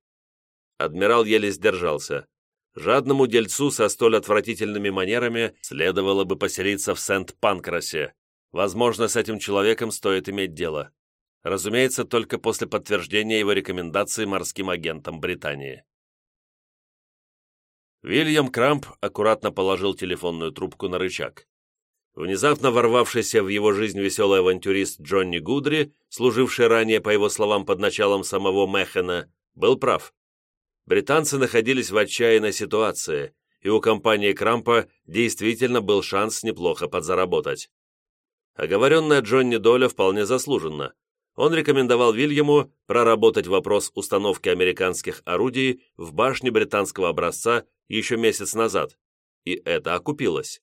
Адмирал еле сдержался. Жадному дельцу со столь отвратительными манерами следовало бы поселиться в Сент-Панкрасе. Возможно, с этим человеком стоит иметь дело. Разумеется, только после подтверждения его рекомендаций морским агентам Британии. Вильям Крамп аккуратно положил телефонную трубку на рычаг. Внезапно ворвавшийся в его жизнь веселый авантюрист Джонни Гудри, служивший ранее, по его словам, под началом самого Мехена, был прав британцы находились в отчаянной ситуации, и у компании Крампа действительно был шанс неплохо подзаработать. Оговоренная Джонни доля вполне заслуженно. Он рекомендовал Вильяму проработать вопрос установки американских орудий в башне британского образца еще месяц назад, и это окупилось.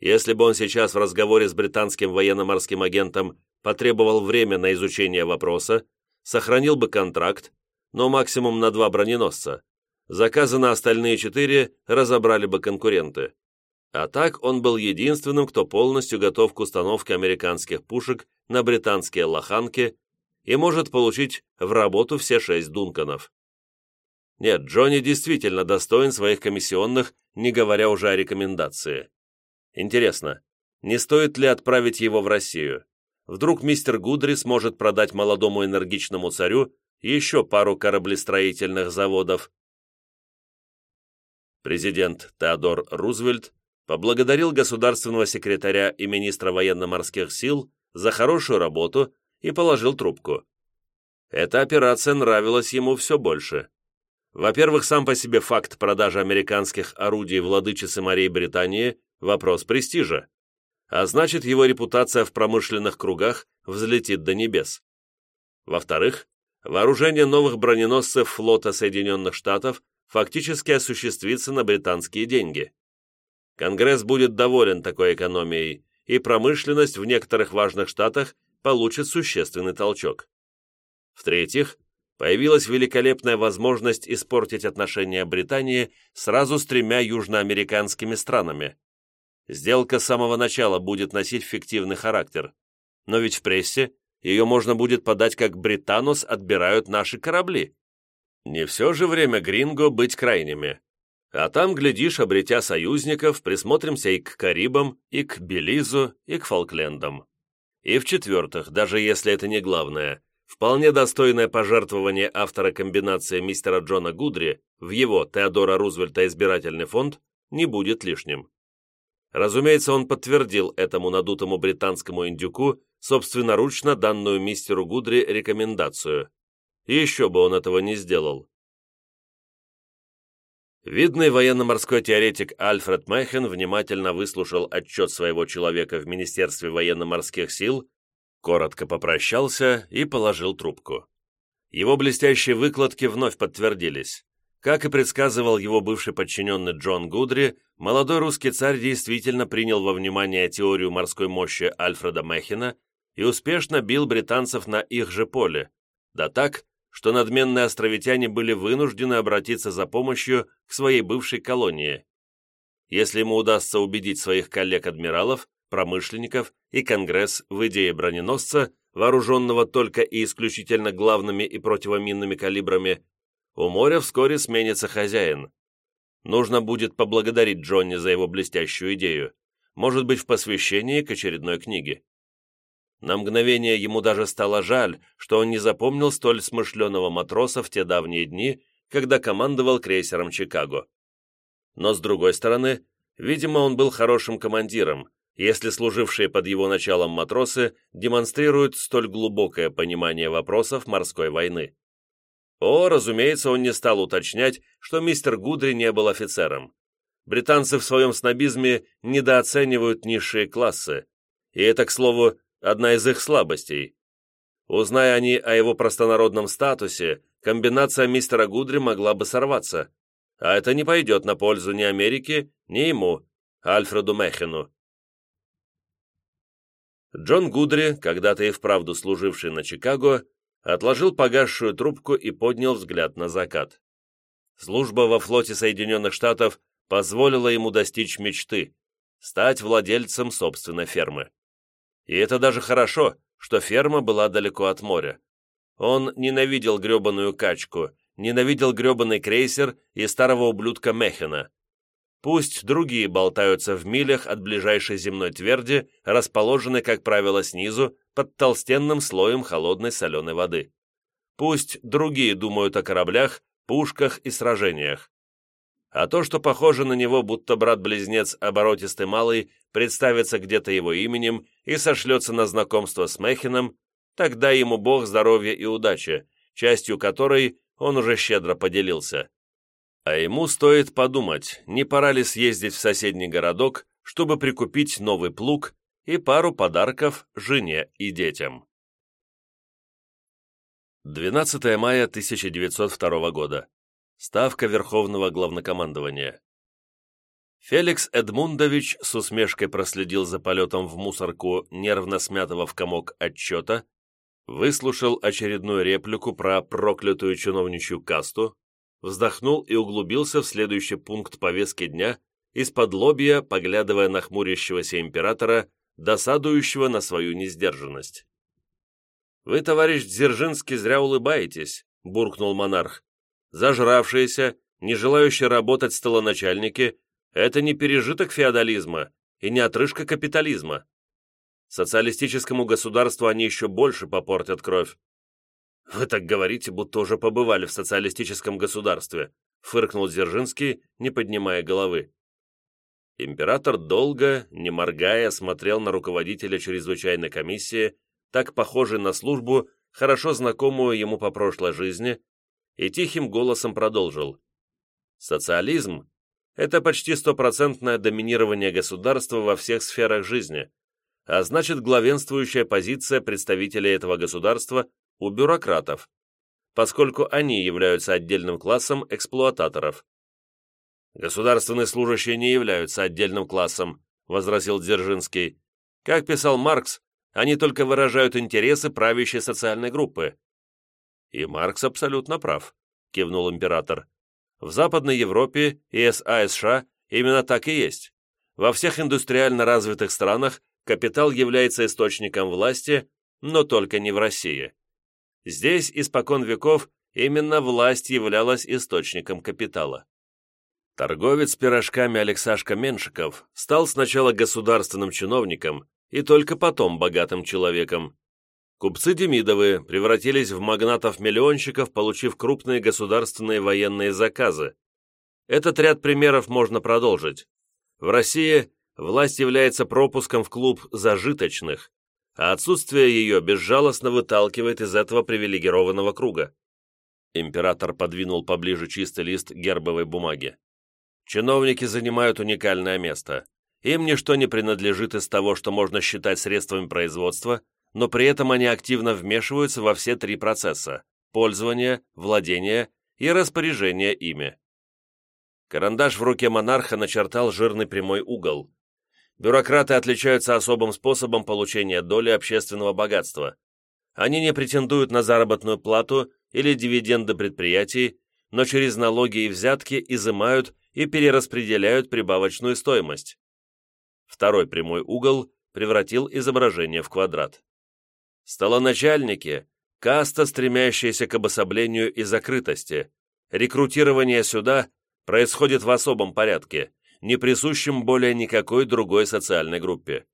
Если бы он сейчас в разговоре с британским военно-морским агентом потребовал время на изучение вопроса, сохранил бы контракт но максимум на два броненосца. Заказы на остальные четыре разобрали бы конкуренты. А так он был единственным, кто полностью готов к установке американских пушек на британские лоханки и может получить в работу все шесть Дунканов. Нет, Джонни действительно достоин своих комиссионных, не говоря уже о рекомендации. Интересно, не стоит ли отправить его в Россию? Вдруг мистер Гудри сможет продать молодому энергичному царю еще пару кораблестроительных заводов. Президент Теодор Рузвельт поблагодарил государственного секретаря и министра военно-морских сил за хорошую работу и положил трубку. Эта операция нравилась ему все больше. Во-первых, сам по себе факт продажи американских орудий владычицы Марии Британии – вопрос престижа, а значит, его репутация в промышленных кругах взлетит до небес. Во-вторых, вооружение новых броненосцев флота Соединенных Штатов фактически осуществится на британские деньги. Конгресс будет доволен такой экономией, и промышленность в некоторых важных штатах получит существенный толчок. В-третьих, появилась великолепная возможность испортить отношения Британии сразу с тремя южноамериканскими странами. Сделка с самого начала будет носить фиктивный характер, но ведь в прессе ее можно будет подать как «Британус отбирают наши корабли». Не все же время Гринго быть крайними. А там, глядишь, обретя союзников, присмотримся и к Карибам, и к Белизу, и к Фолклендам. И в-четвертых, даже если это не главное, вполне достойное пожертвование автора комбинации мистера Джона Гудри в его Теодора Рузвельта избирательный фонд не будет лишним. Разумеется, он подтвердил этому надутому британскому индюку собственноручно данную мистеру Гудри рекомендацию. И еще бы он этого не сделал. Видный военно-морской теоретик Альфред Мехен внимательно выслушал отчет своего человека в Министерстве военно-морских сил, коротко попрощался и положил трубку. Его блестящие выкладки вновь подтвердились. Как и предсказывал его бывший подчиненный Джон Гудри, молодой русский царь действительно принял во внимание теорию морской мощи Альфреда Мехина и успешно бил британцев на их же поле, да так, что надменные островитяне были вынуждены обратиться за помощью к своей бывшей колонии. Если ему удастся убедить своих коллег-адмиралов, промышленников и Конгресс в идее броненосца, вооруженного только и исключительно главными и противоминными калибрами, у моря вскоре сменится хозяин. Нужно будет поблагодарить Джонни за его блестящую идею, может быть, в посвящении к очередной книге. На мгновение ему даже стало жаль, что он не запомнил столь смышленого матроса в те давние дни, когда командовал крейсером «Чикаго». Но, с другой стороны, видимо, он был хорошим командиром, если служившие под его началом матросы демонстрируют столь глубокое понимание вопросов морской войны. О, разумеется, он не стал уточнять, что мистер Гудри не был офицером. Британцы в своем снобизме недооценивают низшие классы, и это, к слову, одна из их слабостей. Узная они о его простонародном статусе, комбинация мистера Гудри могла бы сорваться, а это не пойдет на пользу ни Америке, ни ему, Альфреду Мехену. Джон Гудри, когда-то и вправду служивший на Чикаго, отложил погасшую трубку и поднял взгляд на закат. Служба во флоте Соединенных Штатов позволила ему достичь мечты – стать владельцем собственной фермы. И это даже хорошо, что ферма была далеко от моря. Он ненавидел гребаную качку, ненавидел гребаный крейсер и старого ублюдка Мехена. Пусть другие болтаются в милях от ближайшей земной тверди, расположенной, как правило, снизу, под толстенным слоем холодной соленой воды. Пусть другие думают о кораблях, пушках и сражениях. А то, что похоже на него, будто брат-близнец оборотистый малый представится где-то его именем и сошлется на знакомство с Мехином, тогда ему Бог здоровья и удачи, частью которой он уже щедро поделился. А ему стоит подумать, не пора ли съездить в соседний городок, чтобы прикупить новый плуг и пару подарков жене и детям. 12 мая 1902 года. Ставка Верховного Главнокомандования. Феликс Эдмундович с усмешкой проследил за полетом в мусорку нервно смятого в комок отчета, выслушал очередную реплику про проклятую чиновничью касту, вздохнул и углубился в следующий пункт повестки дня, из-под лобья, поглядывая на хмурящегося императора, досадующего на свою несдержанность. «Вы, товарищ Дзержинский, зря улыбаетесь», — буркнул монарх. «Зажравшиеся, не желающие работать столоначальники — это не пережиток феодализма и не отрыжка капитализма. Социалистическому государству они еще больше попортят кровь». «Вы так говорите, будто уже побывали в социалистическом государстве», — фыркнул Дзержинский, не поднимая головы. Император долго, не моргая, смотрел на руководителя чрезвычайной комиссии, так похожий на службу, хорошо знакомую ему по прошлой жизни, и тихим голосом продолжил. «Социализм – это почти стопроцентное доминирование государства во всех сферах жизни, а значит главенствующая позиция представителей этого государства у бюрократов, поскольку они являются отдельным классом эксплуататоров. «Государственные служащие не являются отдельным классом», возразил Дзержинский. «Как писал Маркс, они только выражают интересы правящей социальной группы». «И Маркс абсолютно прав», кивнул император. «В Западной Европе и САСШ именно так и есть. Во всех индустриально развитых странах капитал является источником власти, но только не в России. Здесь испокон веков именно власть являлась источником капитала. Торговец пирожками Алексашка Меншиков стал сначала государственным чиновником и только потом богатым человеком. Купцы Демидовы превратились в магнатов-миллионщиков, получив крупные государственные военные заказы. Этот ряд примеров можно продолжить. В России власть является пропуском в клуб зажиточных, а отсутствие ее безжалостно выталкивает из этого привилегированного круга. Император подвинул поближе чистый лист гербовой бумаги. Чиновники занимают уникальное место. Им ничто не принадлежит из того, что можно считать средствами производства, но при этом они активно вмешиваются во все три процесса – пользование, владение и распоряжение ими. Карандаш в руке монарха начертал жирный прямой угол. Бюрократы отличаются особым способом получения доли общественного богатства. Они не претендуют на заработную плату или дивиденды предприятий, но через налоги и взятки изымают и перераспределяют прибавочную стоимость. Второй прямой угол превратил изображение в квадрат. Столоначальники – каста, стремящаяся к обособлению и закрытости. Рекрутирование сюда происходит в особом порядке, не присущем более никакой другой социальной группе.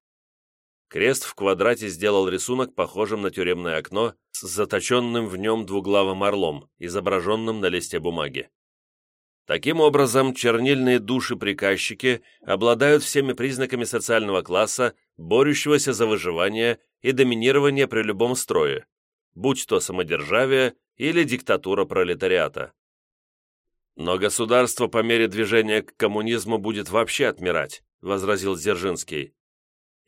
Крест в квадрате сделал рисунок, похожим на тюремное окно, с заточенным в нем двуглавым орлом, изображенным на листе бумаги. Таким образом, чернильные души-приказчики обладают всеми признаками социального класса, борющегося за выживание и доминирование при любом строе, будь то самодержавие или диктатура пролетариата. «Но государство по мере движения к коммунизму будет вообще отмирать», возразил Дзержинский.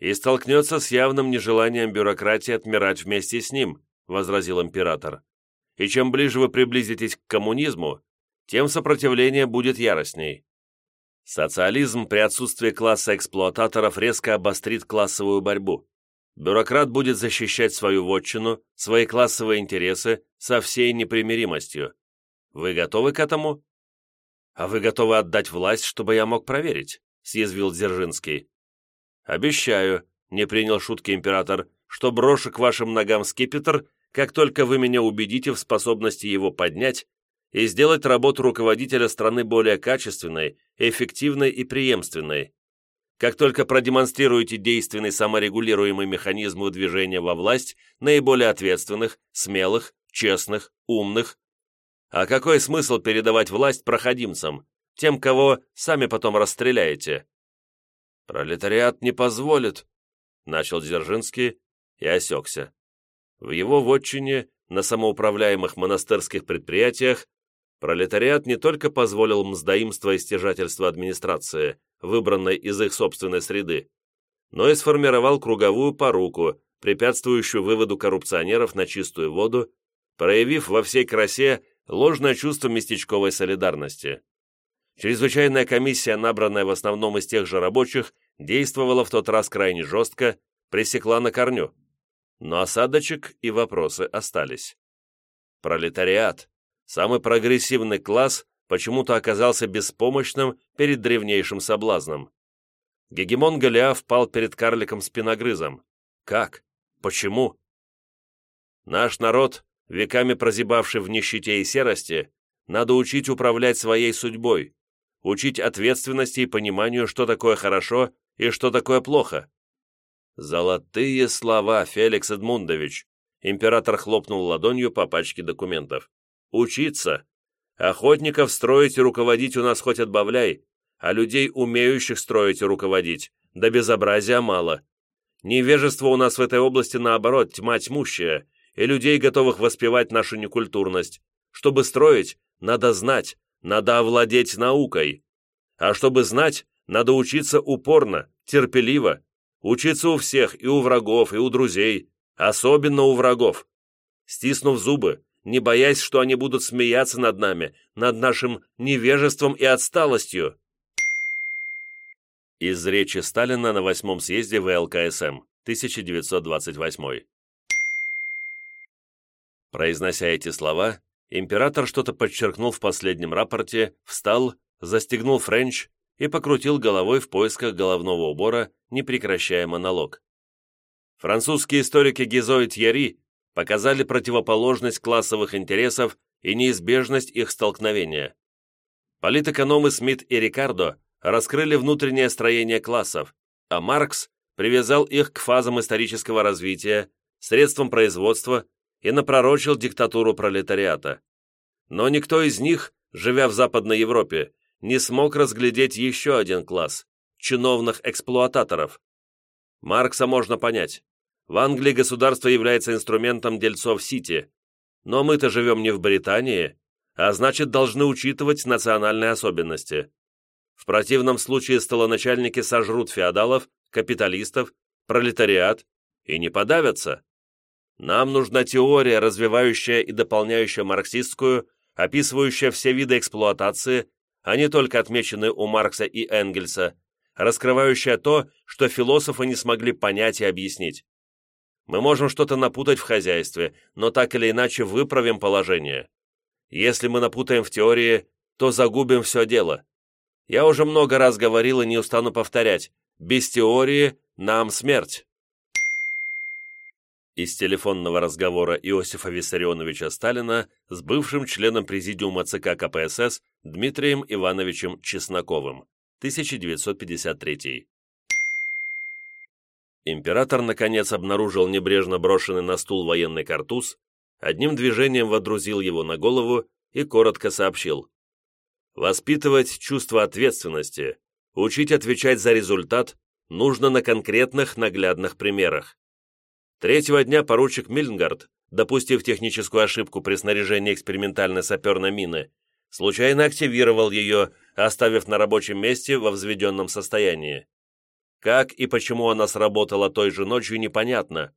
«И столкнется с явным нежеланием бюрократии отмирать вместе с ним», возразил император. «И чем ближе вы приблизитесь к коммунизму, тем сопротивление будет яростней. Социализм при отсутствии класса эксплуататоров резко обострит классовую борьбу. Бюрократ будет защищать свою вотчину, свои классовые интересы со всей непримиримостью. Вы готовы к этому?» «А вы готовы отдать власть, чтобы я мог проверить?» — съязвил Дзержинский. «Обещаю», — не принял шутки император, «что брошу к вашим ногам скипетр, как только вы меня убедите в способности его поднять и сделать работу руководителя страны более качественной, эффективной и преемственной. Как только продемонстрируете действенный саморегулируемый механизм выдвижения во власть наиболее ответственных, смелых, честных, умных, а какой смысл передавать власть проходимцам, тем, кого сами потом расстреляете? Пролетариат не позволит, начал Дзержинский и осекся. В его вотчине, на самоуправляемых монастырских предприятиях, пролетариат не только позволил мздоимство и стяжательство администрации, выбранной из их собственной среды, но и сформировал круговую поруку, препятствующую выводу коррупционеров на чистую воду, проявив во всей красе ложное чувство местечковой солидарности. Чрезвычайная комиссия, набранная в основном из тех же рабочих, действовала в тот раз крайне жестко, пресекла на корню. Но осадочек и вопросы остались. Пролетариат, самый прогрессивный класс, почему-то оказался беспомощным перед древнейшим соблазном. Гегемон Голиаф пал перед карликом-спиногрызом. Как? Почему? Наш народ веками прозябавший в нищете и серости, надо учить управлять своей судьбой, учить ответственности и пониманию, что такое хорошо и что такое плохо. Золотые слова, Феликс Эдмундович. Император хлопнул ладонью по пачке документов. Учиться. Охотников строить и руководить у нас хоть отбавляй, а людей, умеющих строить и руководить, да безобразия мало. Невежество у нас в этой области, наоборот, тьма тьмущая, и людей, готовых воспевать нашу некультурность. Чтобы строить, надо знать, надо овладеть наукой. А чтобы знать, надо учиться упорно, терпеливо, учиться у всех, и у врагов, и у друзей, особенно у врагов. Стиснув зубы, не боясь, что они будут смеяться над нами, над нашим невежеством и отсталостью. Из речи Сталина на восьмом съезде ВЛКСМ, 1928 Произнося эти слова, император что-то подчеркнул в последнем рапорте, встал, застегнул френч и покрутил головой в поисках головного убора, не прекращая монолог. Французские историки Гизо и Тьерри показали противоположность классовых интересов и неизбежность их столкновения. Политэкономы Смит и Рикардо раскрыли внутреннее строение классов, а Маркс привязал их к фазам исторического развития, средствам производства и напророчил диктатуру пролетариата. Но никто из них, живя в Западной Европе, не смог разглядеть еще один класс – чиновных эксплуататоров. Маркса можно понять. В Англии государство является инструментом дельцов Сити, но мы-то живем не в Британии, а значит должны учитывать национальные особенности. В противном случае столоначальники сожрут феодалов, капиталистов, пролетариат и не подавятся. Нам нужна теория, развивающая и дополняющая марксистскую, описывающая все виды эксплуатации, а не только отмеченные у Маркса и Энгельса, раскрывающая то, что философы не смогли понять и объяснить. Мы можем что-то напутать в хозяйстве, но так или иначе выправим положение. Если мы напутаем в теории, то загубим все дело. Я уже много раз говорил и не устану повторять, без теории нам смерть. Из телефонного разговора Иосифа Виссарионовича Сталина с бывшим членом Президиума ЦК КПСС Дмитрием Ивановичем Чесноковым, 1953. Император, наконец, обнаружил небрежно брошенный на стул военный картуз, одним движением водрузил его на голову и коротко сообщил. «Воспитывать чувство ответственности, учить отвечать за результат нужно на конкретных наглядных примерах. Третьего дня поручик Мильнгард, допустив техническую ошибку при снаряжении экспериментальной саперной мины, случайно активировал ее, оставив на рабочем месте во взведенном состоянии. Как и почему она сработала той же ночью, непонятно,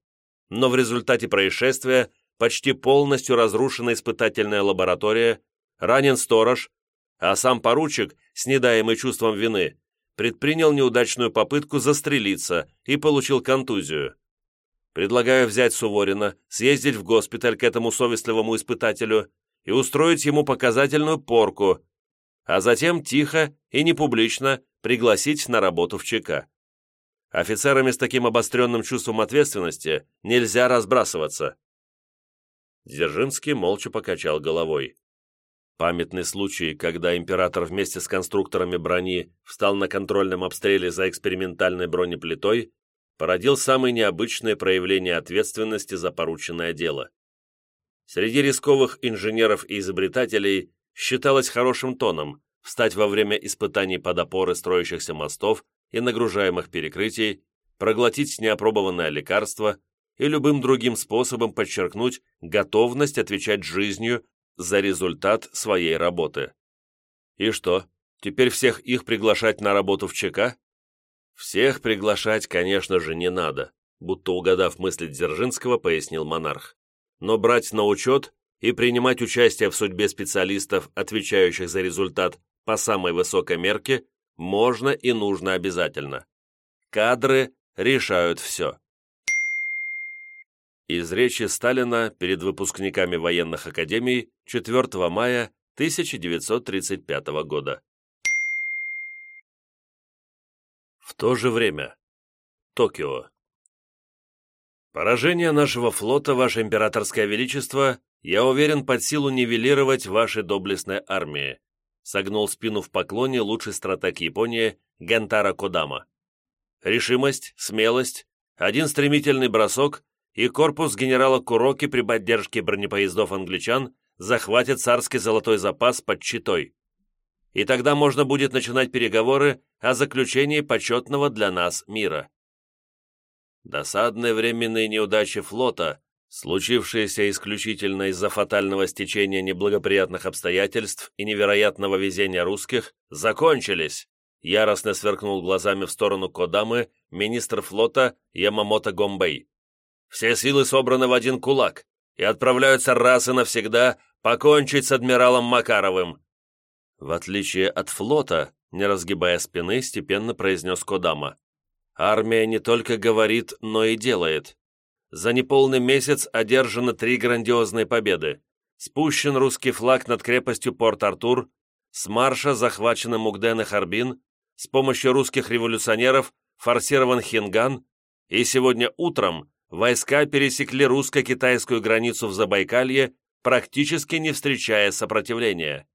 но в результате происшествия почти полностью разрушена испытательная лаборатория, ранен сторож, а сам поручик, снедаемый чувством вины, предпринял неудачную попытку застрелиться и получил контузию. Предлагаю взять Суворина, съездить в госпиталь к этому совестливому испытателю и устроить ему показательную порку, а затем тихо и не публично пригласить на работу в ЧК. Офицерами с таким обостренным чувством ответственности нельзя разбрасываться. Дзержинский молча покачал головой. Памятный случай, когда император вместе с конструкторами брони встал на контрольном обстреле за экспериментальной бронеплитой, породил самые необычные проявления ответственности за порученное дело. Среди рисковых инженеров и изобретателей считалось хорошим тоном встать во время испытаний под опоры строящихся мостов и нагружаемых перекрытий, проглотить неопробованное лекарство и любым другим способом подчеркнуть готовность отвечать жизнью за результат своей работы. И что, теперь всех их приглашать на работу в ЧК? Всех приглашать, конечно же, не надо, будто угадав мысли Дзержинского, пояснил монарх. Но брать на учет и принимать участие в судьбе специалистов, отвечающих за результат по самой высокой мерке, можно и нужно обязательно. Кадры решают все. Из речи Сталина перед выпускниками военных академий 4 мая 1935 года. В то же время. Токио. Поражение нашего флота, Ваше Императорское Величество, я уверен, под силу нивелировать вашей доблестной армии, согнул спину в поклоне лучший стратег Японии Гентара Кодама. Решимость, смелость, один стремительный бросок, и корпус генерала Куроки при поддержке бронепоездов англичан захватит царский золотой запас под Читой. И тогда можно будет начинать переговоры о заключении почетного для нас мира. Досадные временные неудачи флота случившиеся исключительно из-за фатального стечения неблагоприятных обстоятельств и невероятного везения русских, закончились, яростно сверкнул глазами в сторону Кодамы министр флота Ямамото Гомбей. Все силы собраны в один кулак и отправляются раз и навсегда покончить с адмиралом Макаровым. В отличие от флота, не разгибая спины, степенно произнес Кодама. Армия не только говорит, но и делает. За неполный месяц одержаны три грандиозные победы. Спущен русский флаг над крепостью Порт-Артур, с марша захвачены Мугден и Харбин, с помощью русских революционеров форсирован Хинган, и сегодня утром войска пересекли русско-китайскую границу в Забайкалье, практически не встречая сопротивления.